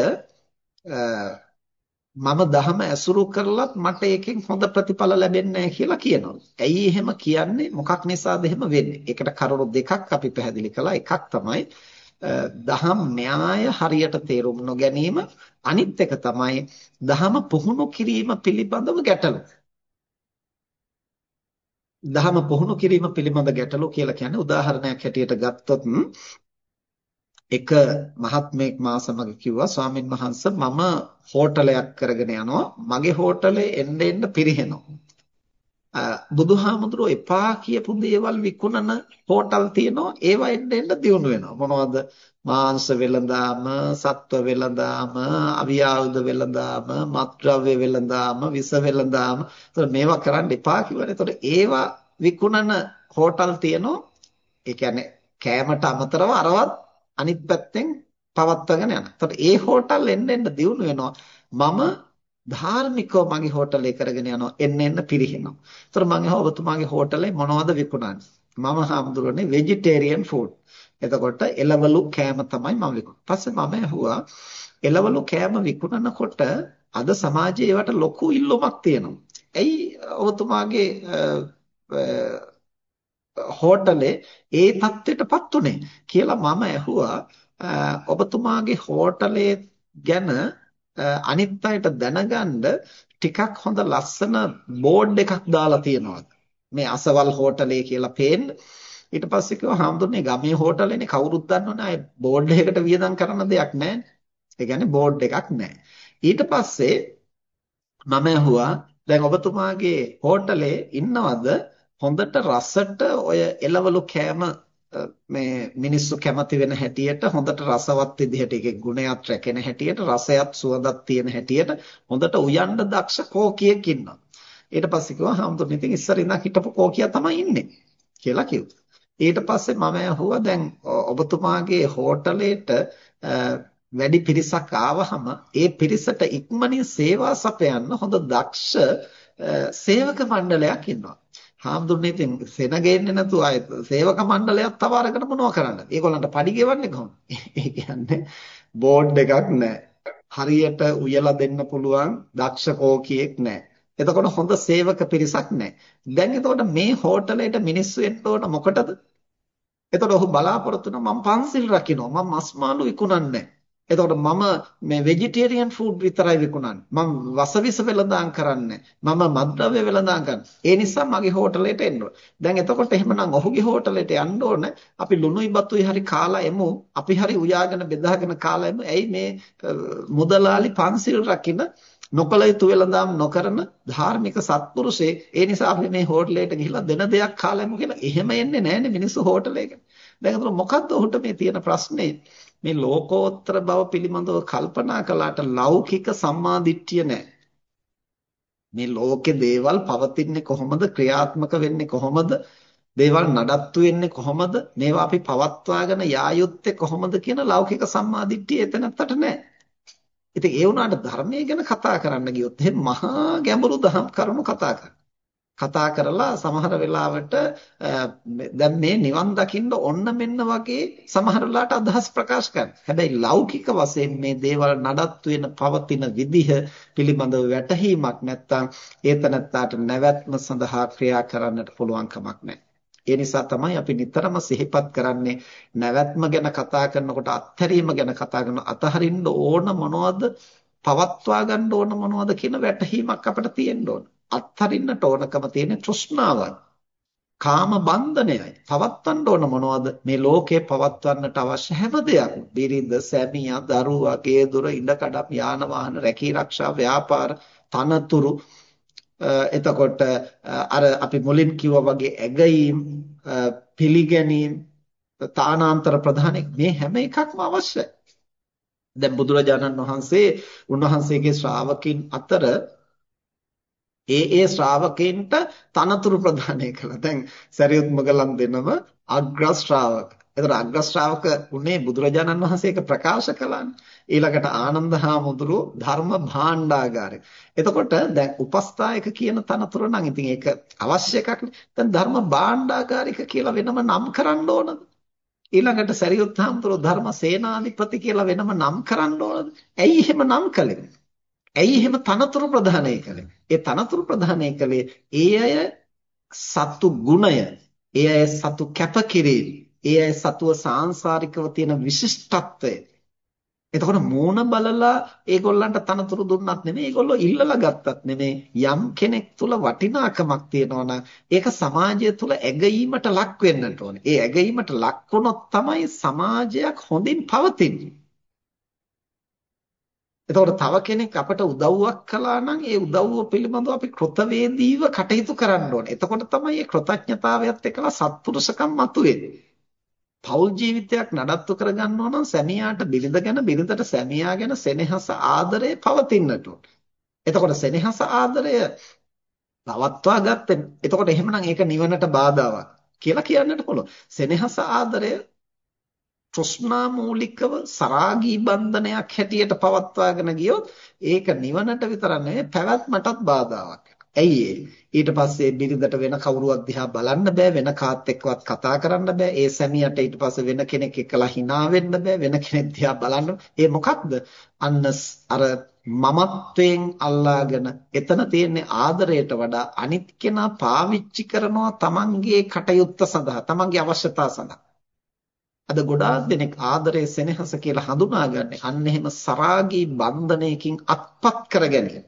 Speaker 1: මම දහම ඇසුරු කරලත් මට ඒකෙන් හොඳ ප්‍රතිඵල ලැබෙන්නේ නැහැ කියලා කියනවා. ඇයි එහෙම කියන්නේ? මොකක් නිසාද එහෙම වෙන්නේ? ඒකට කරුණු දෙකක් අපි පැහැදිලි කළා. එකක් තමයි දහම් න්‍යාය හරියට තේරුම් නොගැනීම අනිත් එක තමයි දහම පුහුණු කිරීම පිළිබඳව ගැටලු. දහම පුහුණු කිරීම පිළිබඳ ගැටලු කියලා කියන්නේ උදාහරණයක් හැටියට ගත්තොත් එක මහත්මයෙක් මා සමග කිව්වා ස්වාමින් වහන්සේ මම හෝටලයක් කරගෙන යනවා මගේ හෝටලේ එන්න එන්න පිරිහෙනවා බුදුහාමුදුරුවෝ එපා කියපු දේවල් විකුණන හෝටල් තියෙනවා. ඒවා එන්න එන්න දියුණු වෙනවා. මොනවද? මාංශ වෙළඳාම සත්ව වෙළඳාම අවියාවුද වෙළඳාම මත්ද්‍රව්‍ය වෙළඳාම විස වෙළඳාම. ඒතර මේවා කරන්න එපා කිව්වනේ ඒතර ඒවා විකුණන හෝටල් තියෙනවා. ඒ කියන්නේ කෑමට අමතරව අරවත් අනිත් පැත්තෙන් පවත්වාගෙන යනවා. එතකොට ඒ හෝටල් එන්න එන්න දියුණු වෙනවා. මම ධාර්මිකව මගේ හෝටලේ කරගෙන යනවා එන්න එන්න පිරිහිනවා. ඒතර මම ඔබතුමාගේ හෝටලේ මොනවද විකුණන්නේ? මම හාමුදුරනේ ভেජිටේරියන් ෆුඩ්. එතකොට එළවලු කෑම තමයි මම විකුණන්නේ. පස්සේ මම ඇහුවා එළවලු කෑම විකුණනකොට අද සමාජයේ ඒවට ලොකු ඉල්ලුමක් තියෙනවා. ඇයි ඔබතුමාගේ හෝටලේ ඒ தත්ත්වයටපත් උනේ කියලා මම ඇහුවා ඔබතුමාගේ හෝටලේ ගැන අනිත් අයට දැනගන්න ටිකක් හොඳ ලස්සන බෝඩ් එකක් දාලා තියෙනවා මේ අසවල් හෝටලේ කියලා පේන්න ඊට පස්සේ කිව්වා හාමුදුරනේ ගමේ හෝටලේනේ කවුරුත් දන්නවනේ අය බෝඩ් එකකට වියදම් කරන දෙයක් නැහැ. ඒ කියන්නේ බෝඩ් එකක් නැහැ. ඊට පස්සේ මම ඇහුවා දැන් ඔබතුමාගේ හෝටලේ ඉන්නවද හොඳට රසට ඔය එළවලු කෑම මේ මිනිස්සු කැමති වෙන හැටියට හොඳට රසවත් විදිහට ඒකේ ගුණයක් රැකෙන හැටියට රසයත් සුවඳක් තියෙන හැටියට හොඳට උයන්න දක්ෂ කෝකියෙක් ඉන්නවා. ඊට පස්සේ කිව්වා හාමුදුරනේ ඉතින් ඉස්සර ඉඳන් හිටපු කෝකියා තමයි ඉන්නේ කියලා කිව්වා. ඊට පස්සේ මම අහුවා දැන් ඔබතුමාගේ හෝටලේට වැඩි පිරිසක් ආවහම ඒ පිරිසට ඉක්මනින් සේවා සපයන්න හොඳ දක්ෂ සේවක මණ්ඩලයක් ඉන්නවා. හාමුදුරනේ ඉතින් සෙන ගේන්නේ නැතුව ආයෙත් සේවක මණ්ඩලයක් තව අරගෙන මොනව කරන්නද? ඒගොල්ලන්ට පඩි ගෙවන්නේ කොහොමද? (laughs) ඒ කියන්නේ බෝඩ් එකක් නැහැ. හරියට උයලා දෙන්න පුළුවන් දක්ෂ කෝකියෙක් නැහැ. එතකොට හොඳ සේවක පිරිසක් නැහැ. දැන් එතකොට මේ හෝටලේට මිනිස්සු එන්න ඕන මොකටද? එතකොට ඔහු බලාපොරොත්තු වෙනවා මම පන්සිල් රකින්නවා මම මස් මාළු විකුණන්නේ එතකොට මම මේ ভেජිටේරියන් ෆුඩ් විතරයි විකුණන්නේ. මම වසවිස වෙළඳාම් කරන්නේ. මම මත්ද්‍රව්‍ය වෙළඳාම් කරන්නේ. ඒ නිසා මගේ හෝටලෙට එන්න ඕන. දැන් එතකොට එහෙමනම් ඔහුගේ හෝටලෙට යන්න ඕන. අපි ලුණුයි බතුයි හරි කාලා එමු. අපි හරි උයාගෙන බෙදාගෙන කාලා එමු. ඇයි මේ මුදලාලි පන්සිල් රකින්න නොකල යුතු වෙළඳාම් නොකරන ධාර්මික සත්පුරුෂේ ඒ නිසා අපි මේ හෝටලෙට ගිහිල්ලා දෙන දෙයක් කාලා එමු කියලා එහෙම එන්නේ නැහැනේ මිනිස්සු හෝටලයකට. දැන් අතන මොකද්ද ඔහුට මේ තියෙන ප්‍රශ්නේ? මේ ලෝකෝත්තර බව පිළිබඳව කල්පනා කළාට ලෞකික සම්මාදිට්ඨිය නැහැ. මේ ලෝකේ දේවල් පවතින්නේ කොහොමද? ක්‍රියාත්මක වෙන්නේ කොහොමද? දේවල් නඩත්තු වෙන්නේ කොහොමද? මේවා අපි පවත්වාගෙන යා යුත්තේ කොහොමද කියන ලෞකික සම්මාදිට්ඨිය එතනත්තට නැහැ. ඉතින් ඒ වුණාට ධර්මයේ ගැන කතා කරන්න ගියොත් එහෙනම් මහා ගැඹුරු දහම් කරුණු කතා කරනවා. කතා කරලා සමහර වෙලාවට දැන් මේ නිවන් දකින්න ඔන්න මෙන්න වගේ සමහර වෙලාවට අදහස් ප්‍රකාශ කරනවා. හැබැයි ලෞකික වශයෙන් මේ දේවල් නඩත්තු වෙන පවතින විදිහ පිළිබඳව වැටහීමක් නැත්නම් ඒතනත්තාට නැවැත්ම සඳහා ක්‍රියා කරන්නට පුළුවන් කමක් නැහැ. ඒ නිසා තමයි අපි නිතරම සිහිපත් කරන්නේ නැවැත්ම ගැන කතා කරනකොට අත්හැරීම ගැන කතා කරන අතහරින්න ඕන මොනවද පවත්වා ගන්න ඕන මොනවද කියන වැටහීමක් අපිට තියෙන්න ඕන. අත්හරින්නට ඕනකම තියෙන තෘෂ්ණාවයි. කාම බන්ධනයයි. පවත්වන්න ඕන මොනවද? මේ ලෝකේ පවත්වන්නට අවශ්‍ය හැම දෙයක්ම. බිරිඳ, සැමියා, දරුවා, ගේ දොර, ඉඩකඩම්, යාන වාහන, රැකී ආරක්ෂා, ව්‍යාපාර, තනතුරු එතකොට අර අපි මුලින් කිව්වා වගේ ඇගයීම් පිළිගැනීම් තානාන්තර ප්‍රධාන මේ හැම එකක්ම අවශ්‍යයි. දැන් බුදුරජාණන් වහන්සේ උන්වහන්සේගේ ශ්‍රාවකින් අතර ඒ ඒ ශ්‍රාවකයන්ට තනතුරු ප්‍රදානය කළා. දැන් සරියුත් මොගලන් දෙනම අග්‍ර ශ්‍රාවක. එතකොට අග්‍ර ශ්‍රාවක උනේ බුදුරජාණන් වහන්සේක ප්‍රකාශ කළානේ. ඊළඟට ආනන්ද හාමුදුරුවෝ ධර්ම භාණ්ඩාගාරය. එතකොට දැන් උපස්ථායක කියන තනතුර නම් ඉතින් ඒක අවශ්‍ය එකක් නේ. දැන් ධර්ම භාණ්ඩාගාරික කියලා වෙනම නම් කරන්න ඕනද? ඊළඟට සරියුත් හාමුදුරුවෝ ධර්ම සේනාධිපති කියලා වෙනම නම් කරන්න ඕනද? ඇයි එහෙම නම් කළේ? ඇයි එහෙම තනතුරු ප්‍රදානය කළේ? ඒ තනතුරු ප්‍රදානය කළේ ඒ අය සතු ගුණය, ඒ අය සතු කැපකිරීම, ඒ අය සතුව සාංශාරිකව තියෙන විශිෂ්ටත්වය. එතකොට මූණ බලලා ඒගොල්ලන්ට තනතුරු දුන්නත් නෙමෙයි, ඒගොල්ලෝ ඉල්ලලා ගත්තත් නෙමෙයි. යම් කෙනෙක් තුල වටිනාකමක් තියෙනවා ඒක සමාජය තුල ඇගීමට ලක් වෙන්නට ඕනේ. ඒ ඇගීමට ලක් තමයි සමාජයක් හොඳින් පවතින්නේ. එතකොට තව කෙනෙක් අපට උදව්වක් කළා නම් ඒ උදව්ව පිළිබඳව අපි කෘතවේදීව කටයුතු කරන්න ඕනේ. එතකොට තමයි මේ කෘතඥතාවයත් එක්කලා සත්පුරුෂකම් මතුවෙන්නේ. පෞල් ජීවිතයක් නඩත්තු කරගන්නවා නම් සැමියාට බිරිඳ ගැන බිරිඳට සැමියා ගැන සෙනෙහස ආදරය පවතින්නට ඕනේ. එතකොට සෙනෙහස ආදරය පවත්වා ගත්තේ. එතකොට එහෙමනම් ඒක නිවනට බාධාවක් කියලා කියන්නට පුළුවන්. සෙනෙහස ආදරය තෘෂ්ණා මූලිකව සරාගී බන්ධනයක් හැටියට පවත්වාගෙන ගියොත් ඒක නිවනට විතර නෙවෙයි පැවැත්මටත් බාධාවක්. ඇයි ඊට පස්සේ බිරිඳට වෙන කවුරුවත් දිහා බලන්න බෑ වෙන කාත් එක්කවත් කතා කරන්න බෑ. ඒ සැමියාට ඊට පස්සේ වෙන කෙනෙක් එක්කලා hina වෙන්න බෑ වෙන කෙනෙක් දිහා බලන්න. ඒ මොකක්ද අන්න අර මමත්වයෙන් අල්ලාගෙන එතන තියෙන ආදරයට වඩා අනිත් කෙනා පාවිච්චි කරනවා තමන්ගේ කටයුත්ත සඳහා තමන්ගේ අවශ්‍යතා සඳහා. අද ගොඩාක් දෙනෙක් ආදරය සෙනෙහස කියලා හඳුනාගන්නේ අන්න එහෙම සරාගී බන්ධනයකින් අත්පත් කරගැනීම.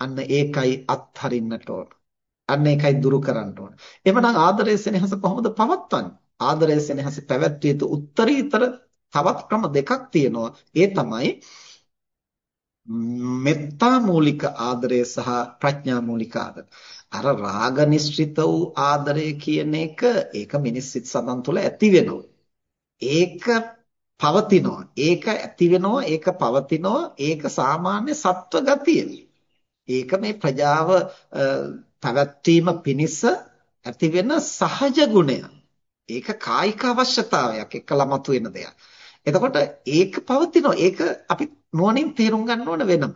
Speaker 1: අන්න ඒකයි අත්හරින්නට ඕන. අන්න ඒකයි දුරු කරන්න ඕන. එhmenan ආදරය සෙනෙහස කොහොමද පවත්වන්නේ? ආදරය සෙනෙහස පැවැත්විය යුතු උත්තරීතර තවත් ක්‍රම දෙකක් තියෙනවා. ඒ තමයි මෙත්තා මූලික ආදරය සහ ප්‍රඥා මූලික ආදරය. අර රාග නිශ්චිත වූ ආදරය කියන එක ඒක මිනිස් සිත් සතන් තුළ ඇති වෙනවා. ඒක පවතිනවා. ඒක ඇති වෙනවා, ඒක පවතිනවා. ඒක සාමාන්‍ය සත්ව ගතිය. ඒක මේ ප්‍රජාව පැවැත්වීම පිණිස ඇති වෙන සහජ ගුණය. ඒක කායික අවශ්‍යතාවයක් එක්කලා මතුවෙන දෙයක්. එතකොට ඒක පවතිනවා. ඒක අපි නුවණින් තේරුම් ගන්න ඕන වෙනම.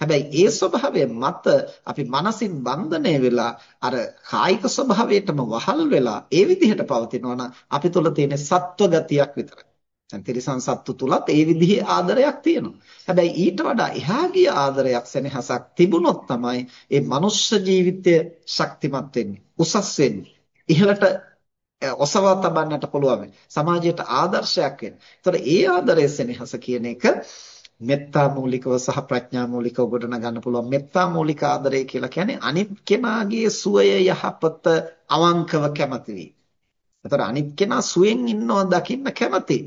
Speaker 1: හැබැයි ඒ ස්වභාවය මත අපි මනසින් බන්ධනය වෙලා අර කායික ස්වභාවයටම වහල් වෙලා ඒ විදිහට පවතිනවා නම් අපි තුල තියෙන සත්ව ගතියක් විතරයි. දැන් තිරිසන් සත්තු තුලත් ඒ විදිහේ ආදරයක් තියෙනවා. හැබැයි ඊට වඩා එහා ගිය ආදරයක් සෙනෙහසක් තිබුණොත් තමයි මේ මනුෂ්‍ය ජීවිතය ශක්තිමත් වෙන්නේ, උසස් වෙන්නේ. ඉහළට ඔසවා තබන්නට පුළුවන්. සමාජයට ආදර්ශයක් වෙන්නේ. ඒතර ඒ ආදරයේ සෙනෙහස කියන එක මෙත්තා මූලිකව සහ ප්‍රඥා මූලිකව ගොඩන ගන්න පුළුවන් මෙත්තා මූලික ආදරය කියලා කියන්නේ අනිත් කෙනාගේ සුවය යහපත අවංකව කැමති වී. ඒතර අනිත් කෙනා සුවෙන් ඉන්නව දකින්න කැමති.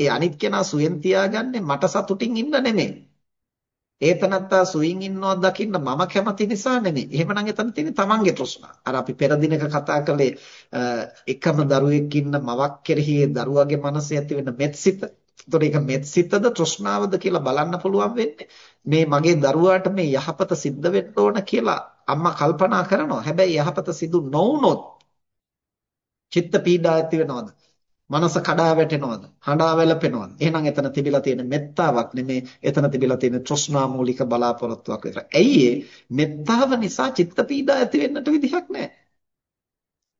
Speaker 1: ඒ අනිත් කෙනා සුවෙන් තියාගන්නේ මට සතුටින් ඉන්න නෙමෙයි. ඒතනත්තා සුවින් ඉන්නව දකින්න මම කැමති නිසා නෙමෙයි. එහෙමනම් එතන තියෙන්නේ තමන්ගේ තෘෂ්ණා. අර අපි පෙර දිනක කතා කළේ එකම දරුවෙක් ඉන්න මවක් කෙරෙහි දරුවගේ මනසේ ඇති වෙන මෙත්සිත එතකොට ඒක මෙත්සිතද තෘෂ්ණාවද කියලා බලන්න පුළුවන් වෙන්නේ මේ මගේ දරුවාට මේ යහපත සිද්ධ වෙන්න ඕන කියලා අම්මා කල්පනා කරනවා. හැබැයි යහපත සිදු නොවුනොත් චිත්ත පීඩා ඇති වෙනවද? මනස කඩා වැටෙනවද? හඬා වැළපෙනවද? එහෙනම් එතන තිබිලා තියෙන මෙත්තාවක් නෙමේ එතන තිබිලා තියෙන තෘෂ්ණා මූලික බලාපොරොත්තුවක් විතරයි. ඇයි මෙත්තාව නිසා චිත්ත පීඩා ඇති වෙන්නට විදිහක් නැහැ.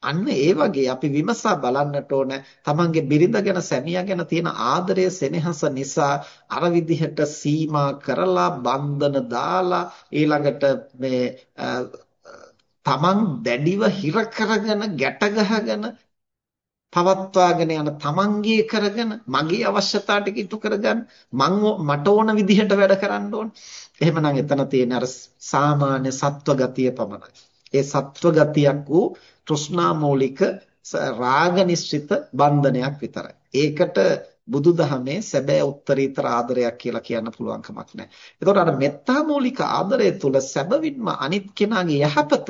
Speaker 1: අන්න ඒ වගේ අපි විමසා බලන්නට ඕන තමන්ගේ බිරිඳ ගැන සැමියා ගැන තියෙන ආදරය සෙනෙහස නිසා අර විදිහට සීමා කරලා බන්ධන දාලා ඊළඟට මේ තමන් දැඩිව හිර කරගෙන ගැට ගහගෙන පවත්වාගෙන යන තමන්ගේ කරගෙන මගේ අවශ්‍යතා ටික ඉටු කරගන්න මං මට ඕන විදිහට වැඩ කරන්න ඕන. එහෙමනම් එතන තියෙන අර සාමාන්‍ය සත්ව ගතිය පමණයි. ඒ සත්ව ගතියක් වූ තෘෂ්ණා මූලික රාග නිශ්චිත බන්ධනයක් විතරයි. ඒකට බුදුදහමේ සැබෑ උත්තරීතර ආදරයක් කියලා කියන්න පුළුවන් කමක් නැහැ. ඒතකොට අර මෙත්තා මූලික ආදරය තුල සැබවින්ම අනිත් කෙනාගේ යහපත,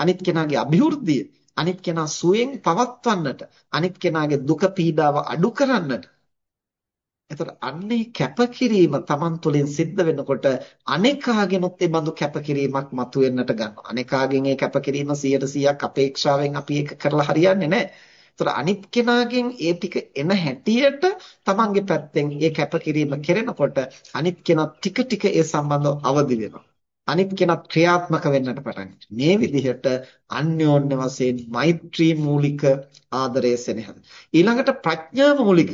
Speaker 1: අනිත් කෙනාගේ અભිවෘද්ධිය, අනිත් කෙනා සුවෙන් පවත්වන්නට, අනිත් කෙනාගේ දුක පීඩාව අඩු කරන්නට එතකොට අන්නේ කැපකිරීම Taman තුලින් සිද්ධ වෙනකොට අනේකාගෙනුත් ඒ බඳු කැපකිරීමක් මතුවෙන්නට ගන්නවා. අනේකාගෙන් ඒ කැපකිරීම 100%ක් අපේක්ෂාවෙන් අපි ඒක කරලා හරියන්නේ නැහැ. ඒතර අනිත් කෙනාගෙන් ඒ ටික එන හැටියට Tamanගේ පැත්තෙන් ඒ කැපකිරීම කෙරෙනකොට අනිත් කෙනා ටික ටික ඒ සම්බන්ධව අවදි වෙනවා. අනිත් කෙනත් ක්‍රියාත්මක වෙන්නට පටන් මේ විදිහට අන්‍යෝන්‍ය වශයෙන් මෛත්‍රී මූලික ආදරය සෙනෙහස ඊළඟට ප්‍රඥා මූලික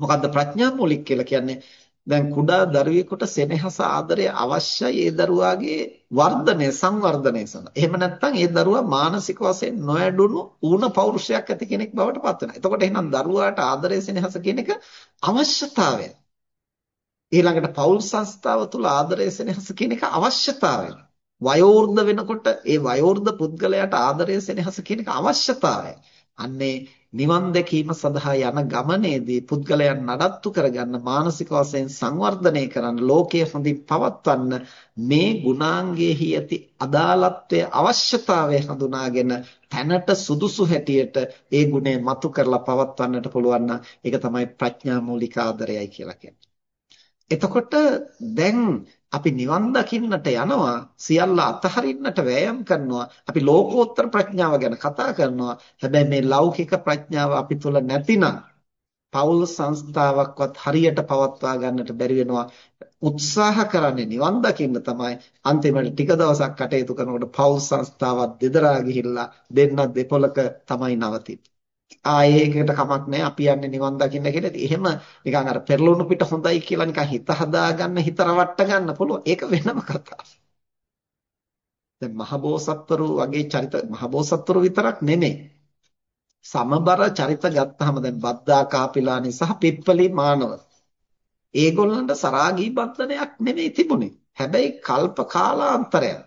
Speaker 1: මොකද්ද ප්‍රඥා මූලික කියලා කියන්නේ දැන් කුඩා දරුවෙකුට සෙනෙහස ආදරය අවශ්‍යයි ඒ දරුවාගේ වර්ධනය සංවර්ධනය සඳහා. එහෙම නැත්නම් ඒ දරුවා මානසික වශයෙන් නොයඩුණු ඌණ පෞරුෂයක් ඇති කෙනෙක් බවට පත් වෙනවා. එතකොට එහෙනම් දරුවාට ආදරය සෙනෙහස කියන එක අවශ්‍යතාවය. ඊළඟට පෞල් සංස්ථාව තුළ ආදරය සෙනෙහස කියන එක අවශ්‍යතාවය. වයෝවෘද්ධ වෙනකොට ඒ වයෝවෘද්ධ පුද්ගලයාට ආදරය සෙනෙහස කියන එක අවශ්‍යතාවය. අන්නේ නිවන් දැකීම සඳහා යන ගමනේදී පුද්ගලයන් නඩත්තු කරගන්න මානසික වශයෙන් සංවර්ධනය කරන්න ලෝකයේ හොඳින් පවත්වන්න මේ ගුණාංගයේහි ඇති අදාළත්වය අවශ්‍යතාවය හඳුනාගෙන තැනට සුදුසු හැටියට ඒ ගුණය මතු කරලා පවත්වන්නට පුළුවන් ඒක තමයි ප්‍රඥා මූලික ආදරයයි කියලා කියන්නේ. එතකොට දැන් අපි නිවන් දකින්නට යනවා සියල්ල අතහරින්නට වෑයම් කරනවා අපි ලෝකෝත්තර ප්‍රඥාව ගැන කතා කරනවා. හැබැයි මේ ලෞකික ප්‍රඥාව අපි තුල නැතිනම් පෞල් සංස්ථාවක්වත් හරියට පවත්වා ගන්නට බැරි වෙනවා. උත්සාහ කරන්නේ නිවන් දකින්න තමයි. අන්තිමට ටික දවසක් කටයුතු කරනකොට පෞල් සංස්ථාවක් දෙදරා ගිහිල්ලා දෙන්න දෙපොලක තමයි නවතින්නේ. ආයේකට කමක් නැහැ අපි යන්නේ නිවන් දකින්න කියලා. එහෙම නිකන් අර පෙරළුණු පිට හොඳයි කියලා නිකන් හිත හදාගන්න හිත රවට්ට ගන්න පුළුවන්. ඒක වෙනම කතාවක්. දැන් මහබෝසත්වරු වගේ චරිත මහබෝසත්වරු විතරක් නෙමෙයි. සමබර චරිත ගත්තාම දැන් බද්දා කාපිලානි සහ පිප්පලි මානව. ඒගොල්ලන්ට සරාගී බන්ධනයක් නෙමෙයි තිබුණේ. හැබැයි කල්ප කාලාන්තරයක්.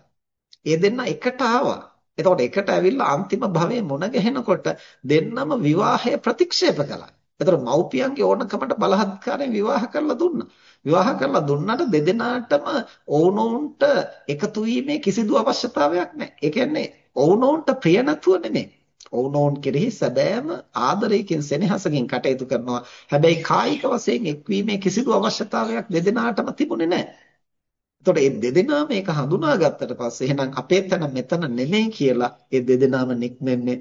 Speaker 1: ඒ දෙන්න එකට ආවා. එතකොට එකට ඇවිල්ලා අන්තිම භවයේ මුණ ගැහෙනකොට දෙන්නම විවාහය ප්‍රතික්ෂේප කළා. එතකොට මව්පියන්ගේ ඕනකමට බලහත්කාරයෙන් විවාහ කරලා දුන්නා. විවාහ කරලා දුන්නාට දෙදෙනාටම ඔවුනොවුන්ට එකතු වීමේ කිසිදු අවශ්‍යතාවයක් නැහැ. ඒ කියන්නේ ඔවුනොවුන්ට ප්‍රිය නැතුව නෙමෙයි. ඔවුනොවුන් කෙරෙහි සැබෑම ආදරයකින් සෙනෙහසකින් කටයුතු කරනවා. හැබැයි කායික වශයෙන් එක්වීමේ කිසිදු අවශ්‍යතාවයක් දෙදෙනාටම තිබුණේ නැහැ. එතකොට මේ දෙදෙනා මේක හඳුනාගත්තට පස්සේ එහෙනම් අපේ තැන මෙතන නෙමෙයි කියලා ඒ දෙදෙනාම නික්මෙන්නේ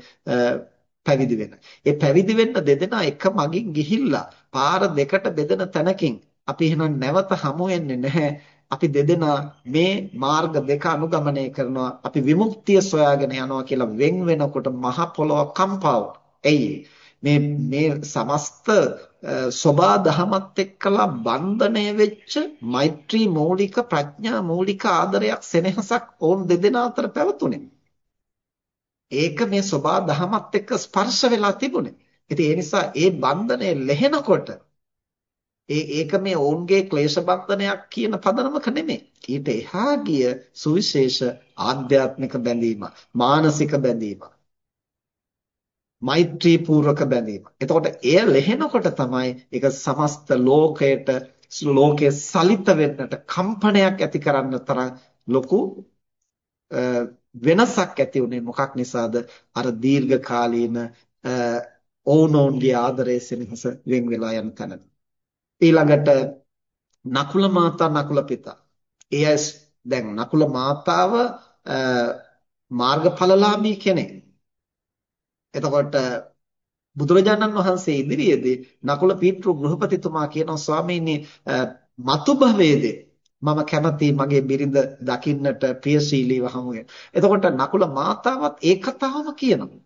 Speaker 1: පැවිදි වෙන. ඒ පැවිදි වෙන්න දෙදෙනා එක මගින් ගිහිල්ලා පාර දෙකට බෙදෙන තැනකින් අපි එහෙනම් නැවත හමු වෙන්නේ නැහැ. අපි දෙදෙනා මේ මාර්ග දෙක අනුගමනය කරනවා. අපි විමුක්තිය සොයාගෙන යනවා කියලා වෙන් වෙනකොට මහ පොළොව කම්පා එයි. මේ මේ සමස්ත සෝබා දහමත් එක්කලා බන්ධණය වෙච්ච මෛත්‍රී මූලික ප්‍රඥා මූලික ආදරයක් සෙනෙහසක් ඕන් දෙදෙනා අතර පැවතුනේ. ඒක මේ සෝබා දහමත් එක්ක ස්පර්ශ වෙලා තිබුණේ. ඉතින් ඒ නිසා ඒ බන්ධනය ලෙහෙනකොට ඒ ඒක මේ ඔවුන්ගේ ක්ලේශ බන්ධනයක් කියන පදනමක නෙමෙයි. ඊට එහා ගිය සුවිශේෂ ආධ්‍යාත්මික බැඳීම, මානසික බැඳීම. මෛත්‍රී පූර්වක බැඳීම. එතකොට එය ලෙහෙනකොට තමයි ඒක සමස්ත ලෝකයට ලෝකයේ සලිත වෙන්නට කම්පනයක් ඇති කරන්න තරම් ලොකු වෙනසක් ඇති උනේ මොකක් නිසාද? අර දීර්ඝ කාලීන ඕනෝන්ගේ ආදරයේ සෙනෙහස වෙන් වෙලා යන තැන. ඊළඟට නකුල මාතා නකුල පිතා. එය දැන් නකුල මාතාව මාර්ගඵලලාභී කෙනෙක්. එතකොට බුදුරජාණන් වහන්සේ ඉදිරියේදී නකුල පීත්‍රු ගෘහපතිතුමා කියනවා ස්වාමීනි මතු භවයේදී මම කැමති මගේ බිරිඳ දකින්නට ප්‍රියශීලීව හමු වෙන. එතකොට නකුල මාතාවත් ඒ කතාවම කියනවා.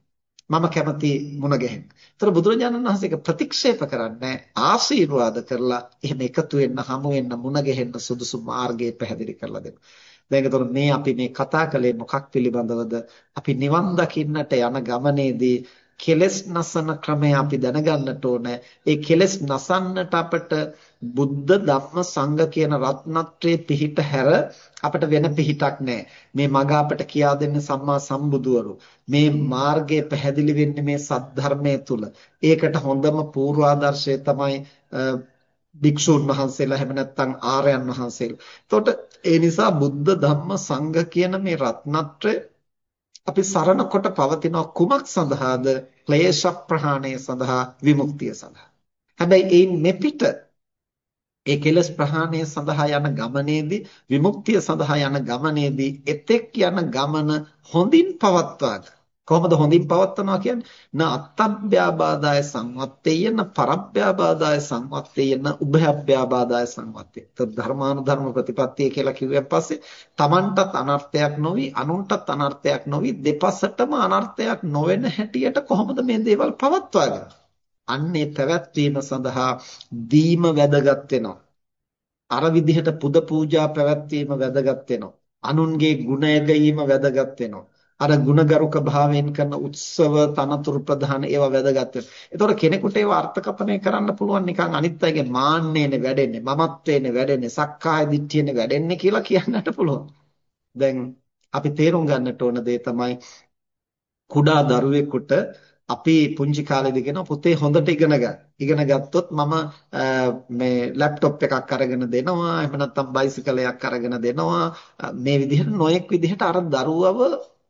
Speaker 1: මම කැමති මුණ ගැහෙන්න. ඒතර බුදුරජාණන් වහන්සේ ඒක ප්‍රතික්ෂේප කරන්නේ ආශීර්වාද කරලා එහෙම එකතු වෙන්න හමු වෙන්න මුණ ගැහෙන්න සුදුසු මාර්ගය පැහැදිලි කරලා දෙනවා. දැන් ඒතකොට මේ අපි මේ කතා කළේ මොකක් පිළිබඳවද? අපි නිවන් දකින්නට යන ගමනේදී කෙලස් නසන ක්‍රමය අපි දැනගන්නට ඕනේ. ඒ කෙලස් නසන්නට අපට බුද්ධ ධම්ම සංඝ කියන රත්නත්‍රයේ පිහිට හැර අපට වෙන පිහිටක් නැහැ. මේ මග අපට කියා දෙන්නේ සම්මා සම්බුදුවරු. මේ මාර්ගය පැහැදිලි වෙන්නේ මේ සද්ධර්මයේ තුල. ඒකට හොඳම පූර්වාදර්ශය තමයි භික්ෂුන් වහන්සේලා එහෙම නැත්නම් ආර්යයන් වහන්සේලා. එතකොට ඒ නිසා බුද්ධ ධම්ම සංඝ කියන මේ රත්නත්‍රය අපි සරණ කොට පවතින කුමක් සඳහාද? ක්ලේශ ප්‍රහාණය සඳහා විමුක්තිය සඳහා. හැබැයි ඒන් මෙපිට ඒ කෙලස් ප්‍රහාණය සඳහා යන ගමනේදී විමුක්තිය සඳහා යන ගමනේදී එතෙක් යන ගමන හොඳින් පවත්වාගන්න කොහොමද හොඳින් පවත්වනවා කියන්නේ? න අත්තබ්භ්‍යාබාදාය සංවත්තේයන පරබ්භ්‍යාබාදාය සංවත්තේයන උභයබ්භ්‍යාබාදාය සංවත්තේ. તો ධර්මානුධර්ම ප්‍රතිපත්තිය කියලා කිව්වන් පස්සේ Tamanටත් අනර්ථයක් නොවි අනුන්ටත් අනර්ථයක් නොවි දෙපසටම අනර්ථයක් නොවන හැටියට කොහොමද මේ දේවල් පවත්වාගන්නේ? අන්නේ පැවැත්වීම සඳහා දීම වැදගත් වෙනවා. අර විදිහට පුද පූජා පැවැත්වීම වැදගත් වෙනවා. අනුන්ගේ ගුණය ගැනීම වැදගත් වෙනවා. අර ಗುಣගරුක භාවයෙන් කරන උත්සව තනතුරු ප්‍රධාන ඒවා වැදගත් වෙනවා. ඒතකොට කෙනෙකුට ඒවා අර්ථකථනය කරන්න පුළුවන් නිකන් අනිත් අයගේ මාන්නේනේ වැඩෙන්නේ, මමත්වේනේ වැඩෙන්නේ, සක්කාය දිට්ඨියනේ වැඩෙන්නේ කියලා කියන්නට පුළුවන්. දැන් අපි තේරුම් ගන්නට ඕන දේ තමයි කුඩා දරුවෙකුට අපි පුංචි කාලේදී කියන පුතේ හොඳට ඉගෙන ගන්න. ඉගෙන ගත්තොත් මම මේ ලැප්ටොප් එකක් අරගෙන දෙනවා. එහෙම නැත්නම් බයිසිකලයක් අරගෙන දෙනවා. මේ විදිහට නොයෙක් විදිහට අර දරුවව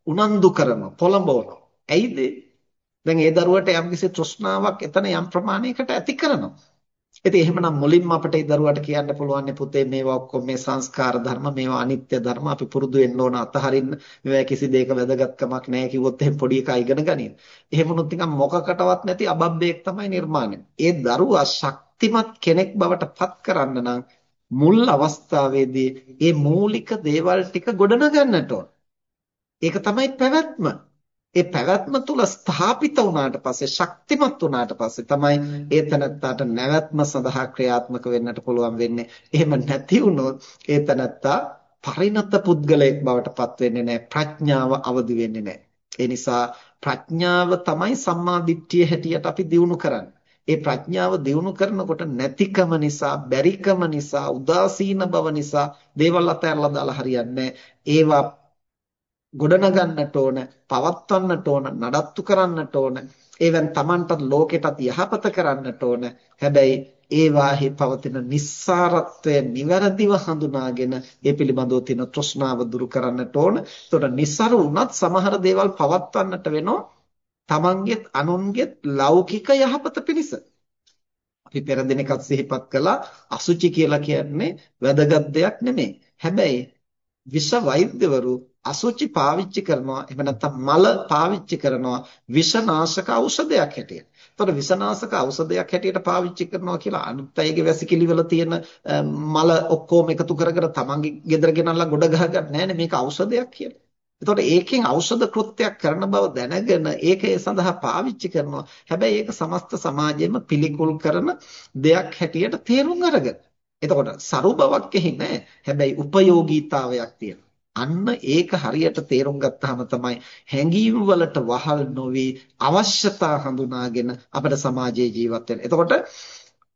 Speaker 1: උනන්දු කරනවා පොළඹවනවා. ඇයිද? දැන් ඒ දරුවට යම්කිසි තෘෂ්ණාවක් එතන යම් ප්‍රමාණයකට ඇති කරනවා. ඉතින් එහෙමනම් මුලින්ම අපිට ඒ දරුවාට කියන්න පුළුවන් පුතේ මේවා ඔක්කොම මේ සංස්කාර ධර්ම මේවා අනිත්‍ය ධර්ම අපි පුරුදු වෙන්න ඕන අතහරින්න මේවා කිසි දෙයක වැදගත්කමක් නැහැ කිව්වොත් එහෙම පොඩි එකා ඉගෙන ගනින්න. එහෙම වුණොත් නිකන් මොකකටවත් නැති අබබ්බේක් තමයි නිර්මාණය. ඒ දරුවා ශක්තිමත් කෙනෙක් බවට පත් කරන්න නම් මුල් අවස්ථාවේදී මේ මූලික දේවල් ටික ගොඩනගන්නට ඕන. ඒක තමයි පැවැත්ම. ඒ පැවැත්ම තුල ස්ථාපිත වුණාට පස්සේ ශක්තිමත් වුණාට පස්සේ තමයි ඒ තනත්තාට නැවැත්ම සඳහා ක්‍රියාත්මක වෙන්නට පුළුවන් වෙන්නේ. එහෙම නැති වුණොත් ඒ තනත්තා පරිණත පුද්ගලයෙක් බවට පත් වෙන්නේ නැහැ. ප්‍රඥාව අවදි වෙන්නේ නැහැ. ඒ නිසා ප්‍රඥාව තමයි සම්මා දිට්ඨිය හැටියට අපි දිනු කරන්නේ. ඒ ප්‍රඥාව දිනු කරනකොට නැතිකම නිසා, බැරිකම නිසා, උදාසීන බව නිසා දේවල් අතහැරලා දාලා හරියන්නේ ඒවා ගොඩනගන්නට ඕන, පවත්වන්නට ඕන, නඩත්තු කරන්නට ඕන. ඒවෙන් Tamanටත් ලෝකෙටත් යහපත කරන්නට ඕන. හැබැයි ඒවාහි පවතින nissarattwය નિවරදිව හඳුනාගෙන ඒ පිළිබඳව තියෙන තෘෂ්ණාව දුරු කරන්නට ඕන. එතකොට નિසරු වුණත් සමහර දේවල් පවත්වන්නට වෙනවා. Tamanගෙත් අනුන්ගෙත් ලෞකික යහපත පිණිස. අපි පෙර දිනකත් සිහිපත් කළා අසුචි කියලා කියන්නේ වැදගත් දෙයක් නෙමෙයි. හැබැයි විෂ වෛද්‍යවරු අසුචි පාවිච්චි කරනවා එහෙම නැත්නම් මල පාවිච්චි කරනවා විෂනාශක ඖෂධයක් හැටියට. එතකොට විෂනාශක ඖෂධයක් හැටියට පාවිච්චි කරනවා කියලා අනිත් අයගේ වැසිකිලි වල තියෙන මල ඔක්කොම එකතු කර කර තමන්ගේ ගෙදර ගෙනල්ලා ගොඩ ගහගන්න නෑනේ මේක ඖෂධයක් කියලා. එතකොට ඒකෙන් ඖෂධ කෘත්‍යයක් කරන බව දැනගෙන ඒක ඒ සඳහා පාවිච්චි කරනවා. හැබැයි ඒක සමස්ත සමාජයෙම පිළිකුල් කරන දෙයක් හැටියට තේරුම් අරගෙන. එතකොට සරු බවක් එහි නැහැ. හැබැයි උපයෝගීතාවයක් තියෙනවා. අන්න ඒක හරියට තේරුම් ගත්තාම තමයි හැඟීම් වලට වහල් නොවි අවශ්‍යතා හඳුනාගෙන අපේ සමාජයේ ජීවත් වෙන්න. එතකොට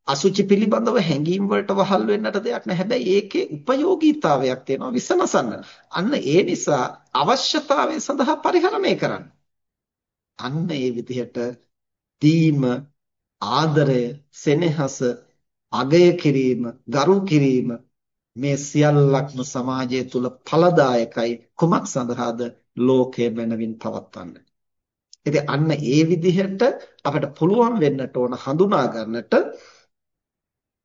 Speaker 1: අසුචි පිළිබඳව හැඟීම් වලට වහල් වෙන්නට දෙයක් නැහැ. හැබැයි ඒකේ ප්‍රයෝගීතාවයක් තියෙනවා විසනසන්න. අන්න ඒ නිසා අවශ්‍යතාවය සඳහා පරිහරණය කරන්න. අන්න ඒ විදිහට දීම ආදරය සෙනෙහස අගය කිරීම ගරු කිරීම මේ සියල්ලක්ම සමාජය තුල ඵලදායකයි. කුමක් සඳහාද? ලෝකය මනවින් පවත්වන්න. ඉතින් අන්න ඒ විදිහට අපිට පුළුවන් වෙන්නට ඕන හඳුනා ගන්නට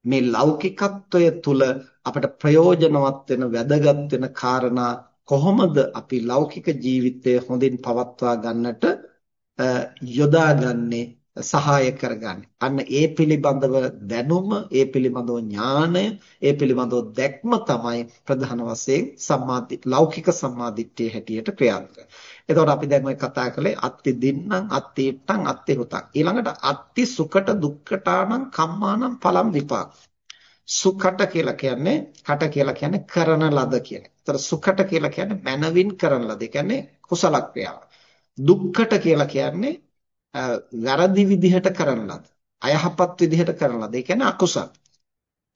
Speaker 1: මේ ලෞකිකත්වය තුල අපිට ප්‍රයෝජනවත් වෙන වැදගත් වෙන කාරණා කොහොමද අපි ලෞකික ජීවිතය හොඳින් පවත්වා ගන්නට යොදාගන්නේ? සහාය කරගන්නේ. අන්න ඒ පිළිබඳව දැනුම, ඒ පිළිබඳව ඥානය, ඒ පිළිබඳව දැක්ම තමයි ප්‍රධාන වශයෙන් සම්මාදි ලෞකික සම්මාදිට්ඨිය හැටියට ක්‍රියාත්මක. එතකොට අපි දැන් ඔය කතා කළේ අත්ති දින්නම් අත්ති ඉට්ටම් අත්ති හුතක්. ඊළඟට අත්ති සුකට දුක්කටානම් කම්මානම් පලම් විපාක. සුකට කියලා කියන්නේ කට කියලා කියන්නේ කරන ලද කියන. ඒතර සුකට කියලා කියන්නේ මනවින් කරන ලද. ඒ කියන්නේ කුසල ක්‍රියාව. දුක්කට කියලා කියන්නේ වැරදි විදිහට කරන ලද අයහපත් විදිහට කරන ලද ඒ කියන්නේ අකුසල්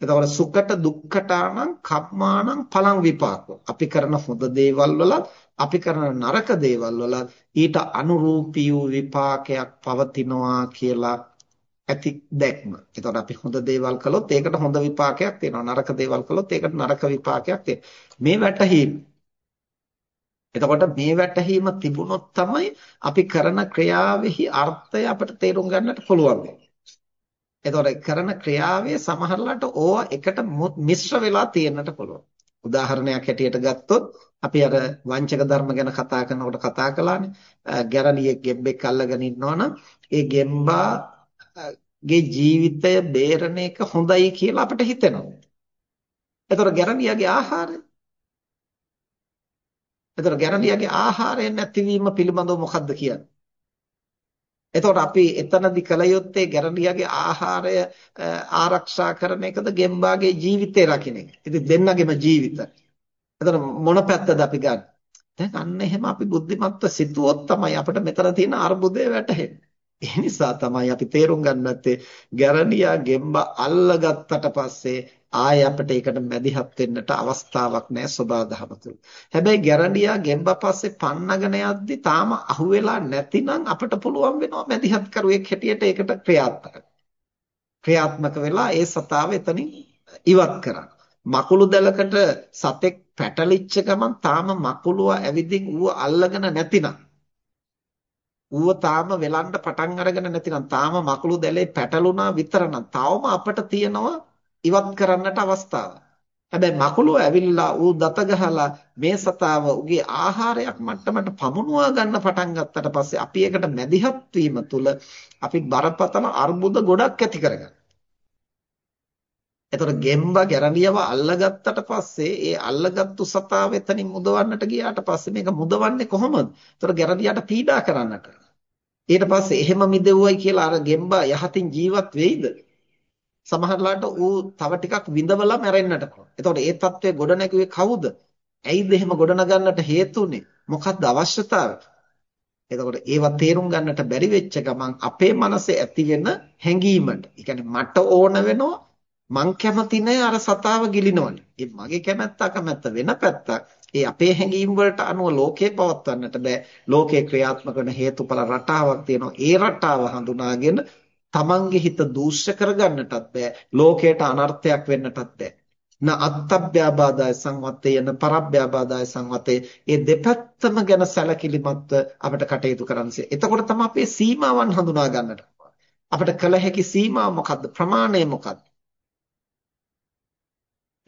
Speaker 1: එතකොට සුකට දුක්ඛටානම් කම්මානම් පලං විපාකෝ අපි කරන හොඳ දේවල් වල අපි කරන නරක දේවල් වල ඊට අනුරූපී වූ විපාකයක් පවතිනවා කියලා ඇති දැක්ම. එතකොට අපි හොඳ දේවල් කළොත් ඒකට හොඳ විපාකයක් තියෙනවා. නරක දේවල් කළොත් ඒකට නරක විපාකයක් තියෙනවා. මේ වැටහීම. එතකොට මේ වැටහීම තිබුණොත් තමයි අපි කරන ක්‍රියාවෙහි අර්ථය අපිට තේරුම් ගන්නට පුළුවන් එතකොට කරන ක්‍රියාවේ සමහරලාට ඕවා එකට මිශ්‍ර වෙලා තියෙන්නට පුළුවන්. උදාහරණයක් හැටියට ගත්තොත් අපි අර වංචක ධර්ම ගැන කතා කරනකොට කතා කළානේ. ගැරණියෙක් ගෙම්බෙක් අල්ලගෙන ඉන්නවනම් ඒ ගෙම්බා ගේ ජීවිතය බේරණ එක හොඳයි කියලා අපිට හිතෙනවා. එතකොට ගැරන්ඩියාගේ ආහාරය. එතකොට ගැරන්ඩියාගේ ආහාරය නැතිවීම පිළිබඳව මොකද්ද කියන්නේ? එතකොට අපි එතනදි කල යුත්තේ ගැරන්ඩියාගේ ආහාරය ආරක්ෂා කරන එකද ගෙම්බාගේ ජීවිතය රකින්න එක. ඉතින් දෙන්නගේම ජීවිත. එතකොට මොන පැත්තද අපි ගන්න? දැන් අන්න එහෙම අපි බුද්ධිමත්ව සිතුවොත් තමයි අපිට මෙතන තියෙන අර්බුදය වැටහෙන්නේ. ඒ නිසා තමයි අපි තේරුම් ගන්නත්තේ ගැරන්ඩියා ගෙම්බ අල්ලගත්තට පස්සේ ආය අපිට ඒකට මැදිහත් වෙන්නට අවස්ථාවක් නැහැ සබාධම තුල. හැබැයි ගැරන්ඩියා ගෙම්බ පස්සේ පන්නගෙන යද්දි තාම අහුවෙලා නැතිනම් අපිට පුළුවන් වෙනවා මැදිහත් කරුවෙක් හැටියට ඒකට ක්‍රියාත්මක ක්‍රියාත්මක වෙලා ඒ සතාව එතනින් ඉවත් කරන්න. මකුළු දැලකට සතෙක් පැටලිච්ච ගමන් තාම මකුළුව ඇවිදින් ඌව අල්ලගෙන නැතිනම් ඌව තාම වෙලන්න පටන් අරගෙන නැතිනම් තාම මකුළු දැලේ පැටලුණා විතරනම් තවම අපිට තියනවා ඉවත් කරන්නට අවස්ථාව. හැබැයි මකුළුව ඇවිල්ලා ඌ දත ගහලා මේ සතාව උගේ ආහාරයක් මට්ටමට පමුණුවා ගන්න පටන් ගත්තට පස්සේ අපි ඒකට මැදිහත් වීම තුළ අපි බරපතල අර්බුද ගොඩක් ඇති කරගන්නවා. එතකොට ගෙම්බ ගැරන්ඩියව අල්ලගත්තට පස්සේ ඒ අල්ලගත්තු සතාව එතනින් මුදවන්නට ගියාට පස්සේ මේක මුදවන්නේ කොහොමද? එතකොට ගැරන්ඩියට පීඩා කරන්නට. ඊට පස්සේ එහෙම මිදෙව්වයි කියලා අර ගෙම්බා යහතින් ජීවත් වෙයිද? සමහරලාට ඌ තව ටිකක් විඳවලා මැරෙන්නට පුළුවන්. එතකොට ඒ తත්වයේ ගොඩ නැගුවේ කවුද? ඇයිද එහෙම ගොඩ නගන්නට හේතුනේ? මොකක්ද අවශ්‍යතාවය? එතකොට ඒවා තේරුම් ගන්නට බැරි වෙච්ච ගමන් අපේ මනසේ ඇති වෙන හැඟීමට, ඒ කියන්නේ මට ඕන වෙනවා මං කැමති නෑ අර සතාව ගිලිනවනේ. ඒ මගේ කැමැත්ත අකමැත්ත වෙන පැත්තක්. ඒ අපේ හැඟීම් වලට අනුව ලෝකේ පවත්වන්නට බෑ. ලෝකේ ක්‍රියාත්මක වෙන හේතුඵල රටාවක් තියෙනවා. ඒ රටාව හඳුනාගෙන තමන්ගේ හිත දූෂ්‍ය කරගන්නටත් බෑ. ලෝකයට අනර්ථයක් වෙන්නටත් බෑ. න අත්තබ්බ්‍යාබාදාය සංවත්තේ යන පරබ්බ්‍යාබාදාය සංවත්තේ මේ දෙපැත්තම ගැන සැලකිලිමත්ව අපිට කටයුතු කරන්නේ. එතකොට තමයි අපේ සීමාවන් හඳුනා ගන්නට. අපිට කළ හැකි සීමාව මොකද්ද? ප්‍රමාණය මොකද්ද?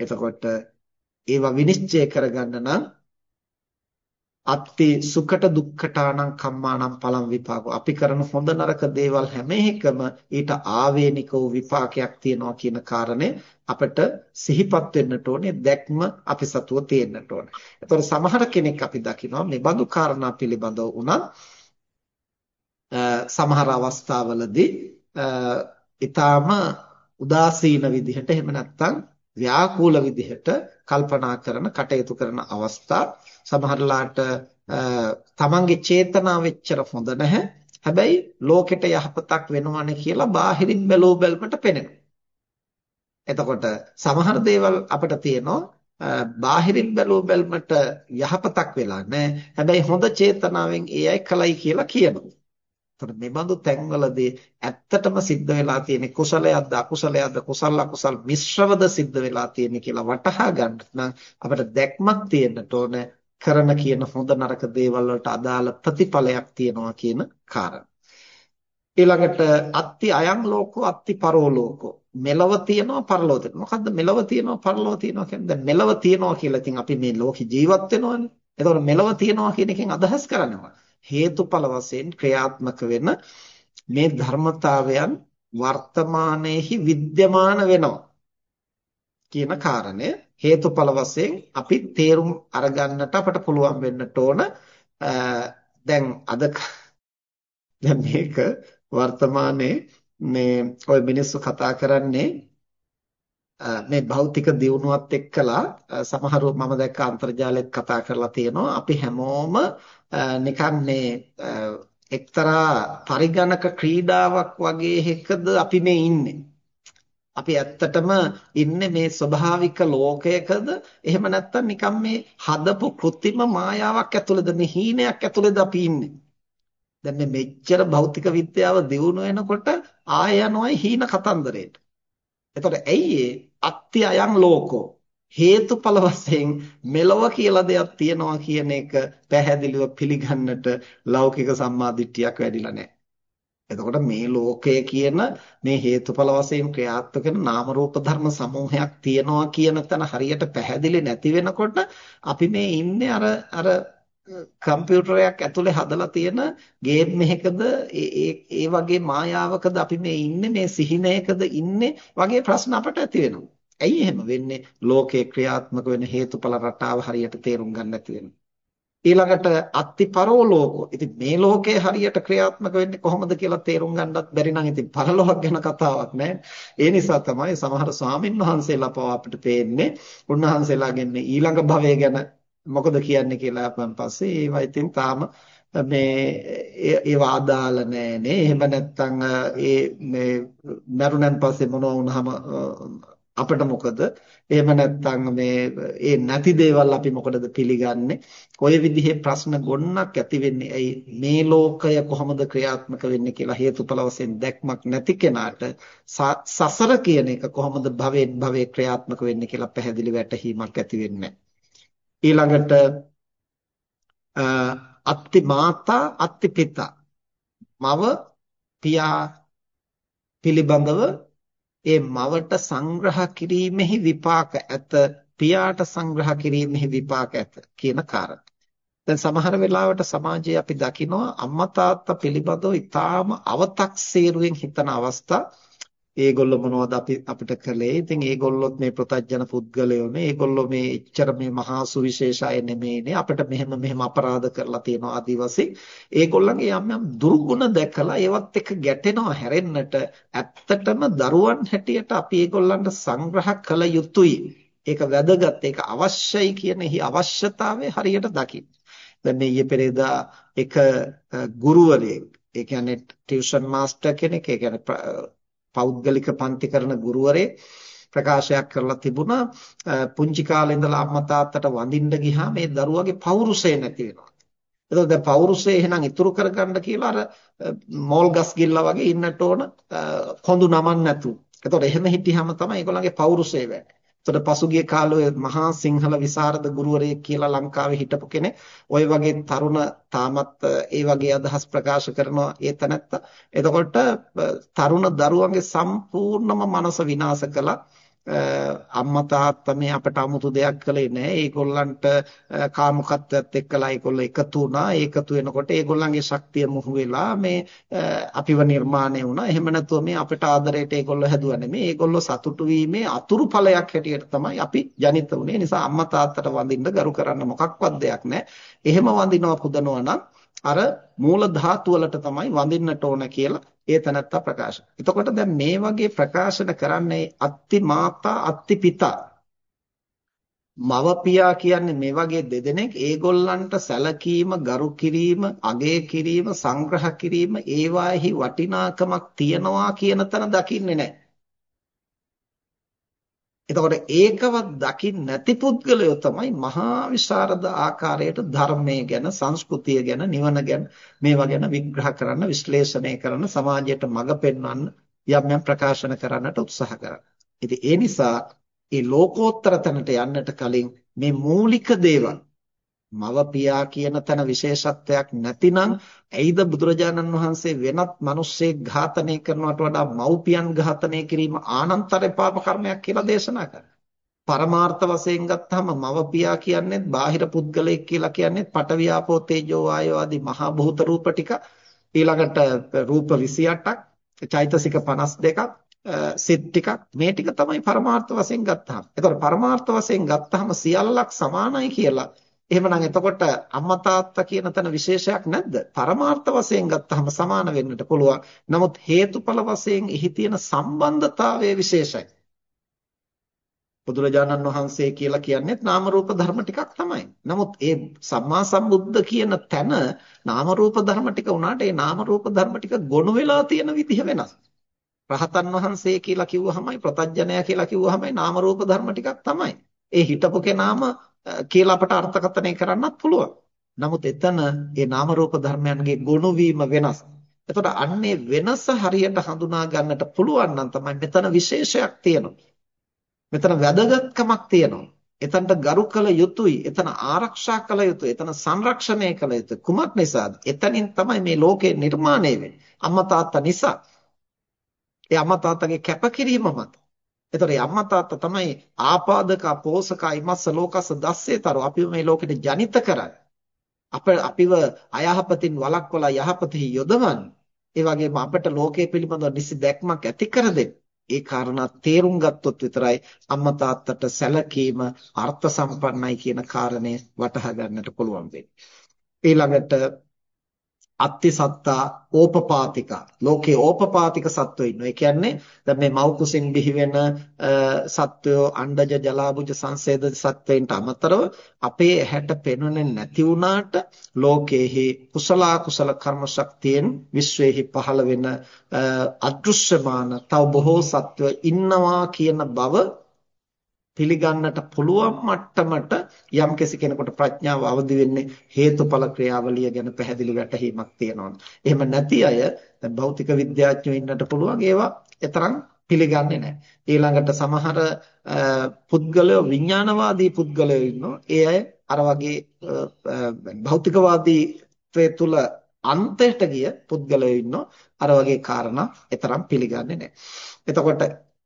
Speaker 1: එතකොට ඒවා විනිශ්චය කරගන්න නම් අත්ති සුකට දුක්ඛටානම් කම්මානම් පලම් විපාකෝ අපි කරන හොඳ නරක දේවල් හැම එකම ඊට ආවේනික වූ විපාකයක් තියෙනවා කියන කාරණේ අපිට සිහිපත් වෙන්නට ඕනේ දැක්ම අපි සතුව තියෙන්නට ඕනේ. ඒතකොට සමහර කෙනෙක් අපි දකිනවා මේ බඳු කාරණා පිළිබඳව උනත් සමහර අවස්ථාවලදී ඊටාම උදාසීන විදිහට එහෙම නැත්නම් ව්‍යාකූල විදිහට කල්පනා කරන කටයුතු කරන අවස්ථා සමහරලාට තමන්ගේ චේතනාව එච්චර හොඳ නැහැ. හැබැයි ලෝකෙට යහපතක් වෙනවනේ කියලා බාහිරින් බැලූ බැලමට පෙනෙනවා. එතකොට සමහර දේවල් අපිට තියෙනවා බාහිරින් බැලූ බැලමට යහපතක් වෙලා නැහැ. හැබැයි හොඳ චේතනාවෙන් ඒ අය කලයි කියලා කියනවා. එතකොට මේ බඳු තැන්වලදී ඇත්තටම සිද්ධ වෙලා තියෙන කුසලයක්ද අකුසලයක්ද කුසල අකුසල් මිශ්‍රවද සිද්ධ වෙලා තියෙන්නේ කියලා වටහා ගන්න නම් අපිට දැක්මක් තියෙන්නට ඕන කරන කියන හොඳ නරක දේවල් වලට අදාළ ප්‍රතිඵලයක් තියෙනවා කියන කාරණා. ඊළඟට අත්ති අයං ලෝකෝ අත්ති පරෝ ලෝකෝ මෙලව තියනවා පරලොව තියනවා. මොකද්ද මෙලව තියනවා පරලොව තියනවා කියන්නේ? දැන් මෙලව තියනවා කියලා ඉතින් අපි මේ ලෝකේ ජීවත් වෙනවනේ. එතකොට මෙලව තියනවා කියන එකෙන් අදහස් කරන්නේ හේතුඵල වශයෙන් ක්‍රියාත්මක වෙන මේ ධර්මතාවයන් වර්තමානයේහි विद्यमान වෙනවා කියන කාරණය හේතුඵල වශයෙන් අපි තේරුම් අරගන්නට අපට පුළුවන් වෙන්නට ඕන දැන් අද දැන් මේක වර්තමානයේ මේ ඔය මිනිස්සු කතා කරන්නේ මේ භෞතික දියුණුවත් එක්කලා සමහරව මම දැක්ක අන්තර්ජාලෙත් කතා කරලා තියෙනවා අපි හැමෝම නිකන් මේ එක්තරා පරිගණක ක්‍රීඩාවක් වගේ එකද අපි මේ ඉන්නේ. අපි ඇත්තටම ඉන්නේ මේ ස්වභාවික ලෝකයකද එහෙම නැත්නම් නිකම් මේ හදපු કૃත්‍රිම මායාවක් ඇතුළේද මේ හීනයක් ඇතුළේද අපි ඉන්නේ. දැන් මේ මෙච්චර භෞතික විද්‍යාව දියුණු වෙනකොට ආය යනවායි හීන කතන්දරේට. එතකොට ඇයි අත්‍ය අයං ලෝකෝ හේතුඵල වශයෙන් මෙලොව කියලා දෙයක් තියෙනවා කියන එක පැහැදිලිව පිළිගන්නට ලෞකික සම්මාදිට්ඨියක් වැඩිලා නැහැ. එතකොට මේ ලෝකය කියන මේ හේතුඵල වශයෙන් ක්‍රියාත්මක වෙන නාම රූප ධර්ම සමූහයක් තියෙනවා කියන තැන හරියට පැහැදිලි නැති වෙනකොට අපි මේ ඉන්නේ අර අර කම්පියුටරයක් ඇතුලේ හදලා තියෙන ගේම් එකකද ඒ ඒ වගේ මායාවකද අපි මේ ඉන්නේ මේ සිහිනයකද ඉන්නේ වගේ ප්‍රශ්න අපට ඇති වෙනවා. ඇයි එහෙම වෙන්නේ? ලෝකේ ක්‍රියාත්මක වෙන හේතුඵල රටාව හරියට තේරුම් ගන්න නැති වෙනවා. ඊළඟට අත්තිපරෝ ලෝකෝ. ඉතින් මේ ලෝකේ හරියට ක්‍රියාත්මක වෙන්නේ කොහොමද කියලා තේරුම් ගන්නත් බැරි නම් ඉතින් පරලෝක ගැන කතාවක් නෑ. ඒ නිසා තමයි සමහර ස්වාමින් වහන්සේලා පව අපිට පේන්නේ උන්වහන්සේලාගෙන් ඊළඟ භවය ගැන මොකද කියන්නේ කියලා අපන් පස්සේ ඒවා ඉතින් තාම මේ ඒවා අදාළ නෑනේ. එහෙම නැත්නම් ඒ මේ මරුණන් පස්සේ මොනවා වුණාම අපිට මොකද? එහෙම නැත්නම් මේ ඒ නැති දේවල් අපි මොකටද පිළිගන්නේ? ඔය විදිහේ ප්‍රශ්න ගොන්නක් ඇති වෙන්නේ ඇයි? මේ ලෝකය කොහොමද ක්‍රියාත්මක වෙන්නේ කියලා හේතුඵල වශයෙන් දැක්මක් නැති කෙනාට සසර කියන එක කොහොමද භවයෙන් භවයේ ක්‍රියාත්මක වෙන්නේ කියලා පැහැදිලි වැටහීමක් ඇති වෙන්නේ ඊළඟට අත්ති මාතා අත්ති පිතා. මව පියා පිළිබඳව ඒ මවට සංග්‍රහ කිරීමෙහි විපාක ඇත පියාට සංග්‍රහ කිරීමෙහි විපාක ඇත කියන කාරණා. දැන් සමහර වෙලාවට සමාජයේ අපි දකිනවා අම්මා තාත්තා පිළිබඳව ඊටාම අව탁සීරුවෙන් හිතන අවස්ථා ඒගොල්ලෝ මොනවද අපි අපිට කළේ? ඉතින් ඒගොල්ලොත් මේ ප්‍රතඥන පුද්ගලයෝනේ. ඒගොල්ලෝ මේ එච්චර මේ මහා සුවිශේෂ අය නෙමෙයිනේ. අපිට මෙහෙම මෙහෙම අපරාධ කරලා තියෙනවා ආදිවාසී. ඒගොල්ලන්ගේ යම් යම් දුර්ගුණ දැකලා ඒවත් එක්ක ගැටෙනවා හැරෙන්නට ඇත්තටම දරුවන් හැටියට අපි ඒගොල්ලන්ට සංග්‍රහ කළ යුතුයි. ඒක වැදගත් ඒක අවශ්‍යයි කියන එහි අවශ්‍යතාවය හරියට දකින්න. දැන් මේ ඊයේ පෙරේදා එක ගුරුවරයෙක් ඒ කියන්නේ ටියුෂන් මාස්ටර් කෙනෙක් ඒ කියන්නේ පෞද්ගලික පන්ති කරන ගුරුවරේ ප්‍රකාශයක් කරලා තිබුණා පුංචි කාලේ ඉඳලා අම්මා තාත්තට වඳින්න ගියාම මේ දරුවගේ පෞරුෂය නැති වෙනවා. එතකොට දැන් පෞරුෂය එහෙනම් ඉතුරු කරගන්න කියලා අර මෝල් ගස් ගිල්ලා වගේ ඉන්නට ඕන කොඳු නමන්න නැතු. එතකොට එහෙම හිටියාම තමයි ඒගොල්ලන්ගේ පෞරුෂය වැඩි. එතකොට පසුගිය කාලේ මහා සිංහල විසරද ගුරුවරයෙක් කියලා ලංකාවේ හිටපු කෙනෙක් ওই වගේ තරුණ තාමත් ඒ වගේ අදහස් ප්‍රකාශ කරනවා ඒ තැනත්තා. එතකොට තරුණ දරුවන්ගේ සම්පූර්ණම මනස විනාශ කළා. අම්මා තාත්තා මේ අපට 아무තු දෙයක් කළේ නැහැ. ඒගොල්ලන්ට කාමුකත්වයට එක්කලා ඒගොල්ලෝ එකතු වුණා. ඒකතු වෙනකොට ඒගොල්ලන්ගේ ශක්තිය මුහු වෙලා මේ අපිව නිර්මාණය වුණා. එහෙම නැතුව මේ අපට ආදරයට ඒගොල්ලෝ හැදුවා නෙමෙයි. ඒගොල්ලෝ සතුටු වීමේ අතුරු ඵලයක් හැටියට තමයි අපි ජනිත වුනේ. ඒ නිසා අම්මා තාත්තට වඳින්න ගරු කරන්න මොකක්වත් දෙයක් නැහැ. එහෙම වඳිනවා පුදනවා නම් අර මූල ධාතු වලට තමයි වඳින්නට ඕන කියලා ඒ තනත්තා ප්‍රකාශ. එතකොට දැන් මේ වගේ ප්‍රකාශන කරන්නේ අත්ති මාතා අත්ති පිතා. මව පියා කියන්නේ මේ වගේ දෙදෙනෙක් ඒගොල්ලන්ට සැලකීම, ගරු කිරීම, අගය කිරීම, සංග්‍රහ කිරීම ඒවාෙහි වටිනාකමක් තියනවා කියන තැන දකින්නේ නැහැ. එතකොට ඒකවත් දකින්න නැති පුද්ගලයෝ තමයි මහා විශාරද ආකාරයට ධර්මයේ ගැන සංස්කෘතිය ගැන නිවන ගැන මේවා ගැන විග්‍රහ කරන්න විශ්ලේෂණය කරන සමාජයට මඟ පෙන්වන්න යම් යම් ප්‍රකාශන කරන්නට උත්සාහ කරනවා. ඉතින් ඒ නිසා මේ ලෝකෝත්තර තැනට යන්නට කලින් මේ මූලික දේවල් මව පියා කියන තැන විශේෂත්වයක් නැතිනම් ඇයිද බුදුරජාණන් වහන්සේ වෙනත් මිනිස්සෙක් ඝාතනය කරනවට වඩා මව්පියන් ඝාතනය කිරීම ආනන්තර පාප කර්මයක් කියලා දේශනා කරන්නේ. පරමාර්ථ වශයෙන් ගත්තාම මව පියා කියන්නේ බාහිර පුද්ගලයෙක් කියලා කියන්නේ පටවියාපෝ තේජෝ වායෝ ආදී මහා භූත රූප ටික ඊළඟට රූප 28ක් චෛතසික 52ක් සිත් ටිකක් මේ ටික තමයි පරමාර්ථ වශයෙන් ගත්තාම. ඒතකොට පරමාර්ථ වශයෙන් ගත්තාම සියල්ලක් සමානයි කියලා එහෙමනම් එතකොට අම්මා තාත්තා කියන තැන විශේෂයක් නැද්ද? පරමාර්ථ වශයෙන් ගත්තහම සමාන වෙන්නට පුළුවන්. නමුත් හේතුඵල වශයෙන් එහි තියෙන සම්බන්ධතාවය විශේෂයි. බුදුරජාණන් වහන්සේ කියලා කියන්නේ නාම රූප ධර්ම ටිකක් තමයි. නමුත් ඒ සම්මා සම්බුද්ධ කියන තැන නාම රූප ධර්ම ටික උනාට ඒ නාම රූප ධර්ම ටික ගොනු වෙලා තියෙන විදිහ වෙනස්. රහතන් වහන්සේ කියලා කිව්වහමයි ප්‍රතඥය කියලා කිව්වහමයි නාම රූප ධර්ම ටිකක් තමයි. ඒ හිටපු කෙනාම කියලා අපට අර්ථකථනය කරන්නත් පුළුවන්. නමුත් එතන ඒ නාම රූප ධර්මයන්ගේ ගොනු වීම වෙනස්. එතකොට අන්නේ වෙනස හරියට හඳුනා ගන්නට පුළුවන් නම් තමයි මෙතන විශේෂයක් තියෙනවා. මෙතන වැදගත්කමක් තියෙනවා. එතනට ගරු කළ යුතුයි. එතන ආරක්ෂා කළ යුතුයි. එතන සංරක්ෂණය කළ යුතුයි. කුමක් නිසාද? එතනින් තමයි මේ ලෝකේ නිර්මාණය වෙන්නේ. අම්මා තාත්තා නිසා. ඒ අම්මා තාත්තගේ කැපකිරීම මත. එතකොට අම්මා තාත්තා තමයි ආපාදක පෝෂක ඉමස්ස ලෝකස දස්සේතර අපිව මේ ලෝකෙට ජනිත කරන්නේ. අප අපිව අයහපතින් වළක්වලා යහපතෙහි යොදවන්නේ. ඒ වගේම අපට ලෝකයේ පිළිබඳව නිසි දැක්මක් ඇති කර ඒ කාරණා තේරුම් ගත්තොත් විතරයි අම්මා තාත්තට සැලකීම අර්ථ සම්පන්නයි කියන කාරණය වටහා ගන්නට පුළුවන් වෙන්නේ. ඊළඟට අත්ති සත්තා ඕපපාතික ලෝකේ ඕපපාතික සත්වෝ ඉන්නවා. ඒ කියන්නේ දැන් මේ මව් කුසින් බිහි වෙන සත්වෝ අණ්ඩජ ජලාබුජ සංසේද සත්වයින්ට අමතරව අපේ ඇහැට පෙනුනේ නැති වුණාට ලෝකයේහි කුසල කුසල කර්ම ශක්තියෙන් විශ්වයේහි පහළ වෙන අදෘශ්‍යමාන තව බොහෝ සත්වෝ ඉන්නවා කියන බව පිළිගන්නට පුළුවන් මට්ටමට යම් කෙනෙකුට ප්‍රඥාව අවදි වෙන්නේ හේතුඵල ක්‍රියාවලිය ගැන පැහැදිලි වැටහීමක් තියෙනවා. එහෙම නැති අය දැන් භෞතික විද්‍යාඥයෝ ඉන්නට පුළුවන් ඒවා එතරම් පිළිගන්නේ නැහැ. ඊළඟට සමහර පුද්ගලයෝ විඥානවාදී පුද්ගලයෝ ඉන්නවා. ඒ අය අර වගේ භෞතිකවාදීත්වයේ තුල අන්තයට ගිය පුද්ගලයෝ ඉන්නවා. අර වගේ කාරණා එතරම් පිළිගන්නේ නැහැ. එතකොට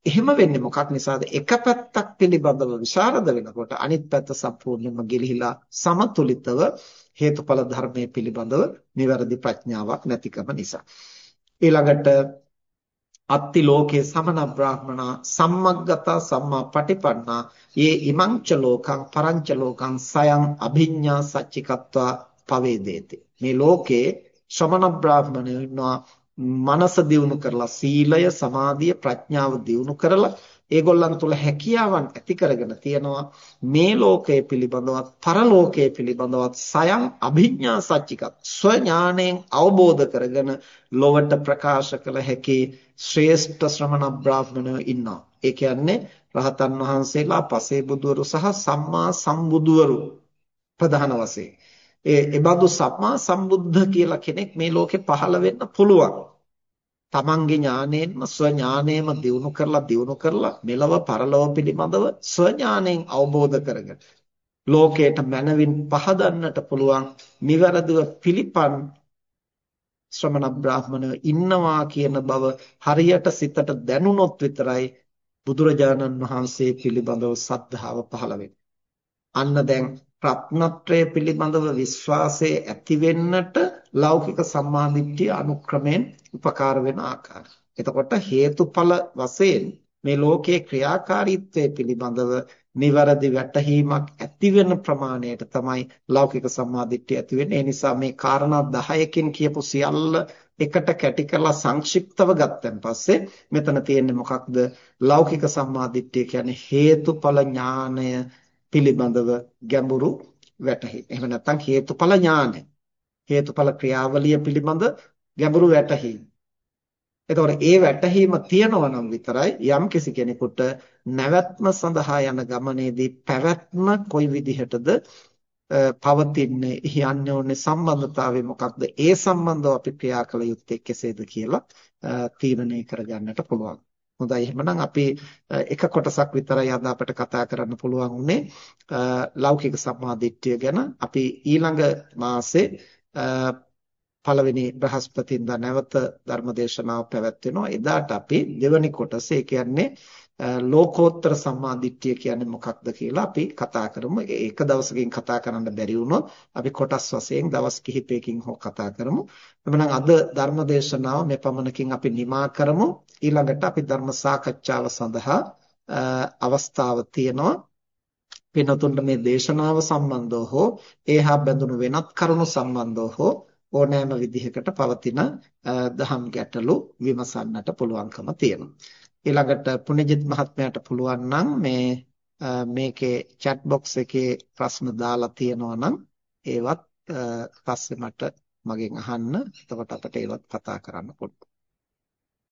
Speaker 1: එහෙම වෙන්නේ මොකක් නිසාද? එක පැත්තක් පිළිබඳව විශාරද වෙනකොට අනිත් පැත්ත සම්පූර්ණයෙන්ම ගිලිහිලා සමතුලිතව හේතුඵල ධර්මයේ පිළිබඳව නිවැරදි ප්‍රඥාවක් නැතිකම නිසා. ඊළඟට අත්ති ලෝකේ සමන බ්‍රාහ්මනා සම්මග්ගතා සම්මා පටිපන්නා යේ ඉමංච ලෝකං පරංච ලෝකං සයං අභිඤ්ඤා සච්චිකත්වා පවේදේති මේ ලෝකේ ශ්‍රමණ බ්‍රාහ්මණයෝ ඉන්නවා මනස දියුණු කරලා සීලය සමාධිය ප්‍රඥාව දියුණු කරලා ඒගොල්ලන් තුල හැකියාවන් ඇති කරගෙන තියෙනවා. මේ ලෝකයේ පිළිබඳවත් පරලෝකයේ පිළිබඳවත් සයන් අභිඥා සච්චිකත් ස්වඥාණයෙන් අවබෝධ කරගෙන ලොවට ප්‍රකාශ කළ හැකි ශ්‍රේෂ්ඨ ශ්‍රමණ බ්‍රාහ්මණයෝ ඉන්නවා. ඒ කියන්නේ රහතන් වහන්සේලා පසේ බුදවරු සහ සම්මා සම්බුදවරු ප්‍රධාන වශයෙන්. ඒ එබඳු සම්මා සම්බුද්ධ කියලා කෙනෙක් මේ ලෝකේ පහළ වෙන්න පුළුවන්. තමන්ගේ ඥාණයෙන්ම ස්ව ඥාණයම දියුණු කරලා දියුණු කරලා මෙලව පරලොව පිළිබඳව ස්ව ඥාණයෙන් අවබෝධ කරගෙන ලෝකයට මනවින් පහදන්නට පුළුවන් නිවැරදිව පිළිපන් ශ්‍රමණ බ්‍රාහ්මණය ඉන්නවා කියන බව හරියට සිතට දැනුනොත් විතරයි බුදුරජාණන් වහන්සේ පිළිබඳව සද්ධාව පහළ වෙන්නේ. අන්න දැන් රත්නත්‍රය පිළිබඳව විශ්වාසය ඇති වෙන්නට ලෞකික සම්මාදිට්ඨිය අනුක්‍රමයෙන් උපකාර වෙන ආකාරය. එතකොට හේතුඵල වශයෙන් මේ ලෝකයේ ක්‍රියාකාරීත්වය පිළිබඳව නිවැරදි වැටහීමක් ඇති වෙන ප්‍රමාණයට තමයි ලෞකික සම්මාදිට්ඨිය ඇති වෙන්නේ. ඒ නිසා මේ කාරණා 10කින් කියපු සියල්ල එකට කැටි කරලා සංක්ෂිප්තව ගත්තන් පස්සේ මෙතන තියෙන්නේ මොකක්ද? ලෞකික සම්මාදිට්ඨිය කියන්නේ හේතුඵල ඥානය පිළිබඳව ගැඹුරු වැටහීම. එහෙම නැත්නම් හේතුඵල ඥානය. හේතුඵල ක්‍රියාවලිය පිළිබඳ ගැඹුරු වැටහීම. එතකොට ඒ වැටහීම තියනවා නම් විතරයි යම් කිසි කෙනෙකුට නැවැත්ම සඳහා යන ගමනේදී පැවැත්ම කොයි විදිහටද පවතින්නේ එහි අන්‍යෝන්‍ය සම්බන්ධතාවය මොකක්ද ඒ සම්බන්ධව අපි ක්‍රියා කළ යුත්තේ කෙසේද කියලා තීරණය කරගන්නට පුළුවන්. හොඳයි. එහෙනම් අපි එක කොටසක් විතරයි අද අපිට කතා කරන්න පුළුවන් උනේ. ලෞකික සම්මාදිට්ඨිය ගැන. අපි ඊළඟ මාසේ පළවෙනි බ්‍රහස්පතින්දා නැවත ධර්මදේශනාව පැවැත්වෙනවා. එදාට අපි දෙවැනි කොටස ඒ කියන්නේ ලෝකෝත්තර සම්මාදිට්ඨිය කියන්නේ මොකක්ද කියලා අපි කතා කරමු. ඒක දවසකින් කතා කරන්න බැරි වුණොත් අපි කොටස් වශයෙන් දවස් කිහිපයකින් හෝ කතා කරමු. එhmenan අද ධර්ම දේශනාව මේ පමණකින් අපි නිමා කරමු. ඊළඟට අපි ධර්ම සාකච්ඡාව සඳහා අවස්ථාව තියෙනවා. පින්නතුන්ට මේ දේශනාව සම්බන්ධව හෝ ඒහා බැඳුණු වෙනත් කරුණු සම්බන්ධව හෝ ඕනෑම විදිහකට පවතින දහම් ගැටලු විමසන්නට පුළුවන්කම තියෙනවා. ඊළඟට පුණජිත් මහත්මයාට පුළුවන් නම් මේ මේකේ chat box එකේ ප්‍රශ්න දාලා තියෙනවා නම් ඒවත් පස්සේ මට මගෙන් අහන්න. එතකොට අපිට ඒවත් කතා කරන්න පුළුවන්.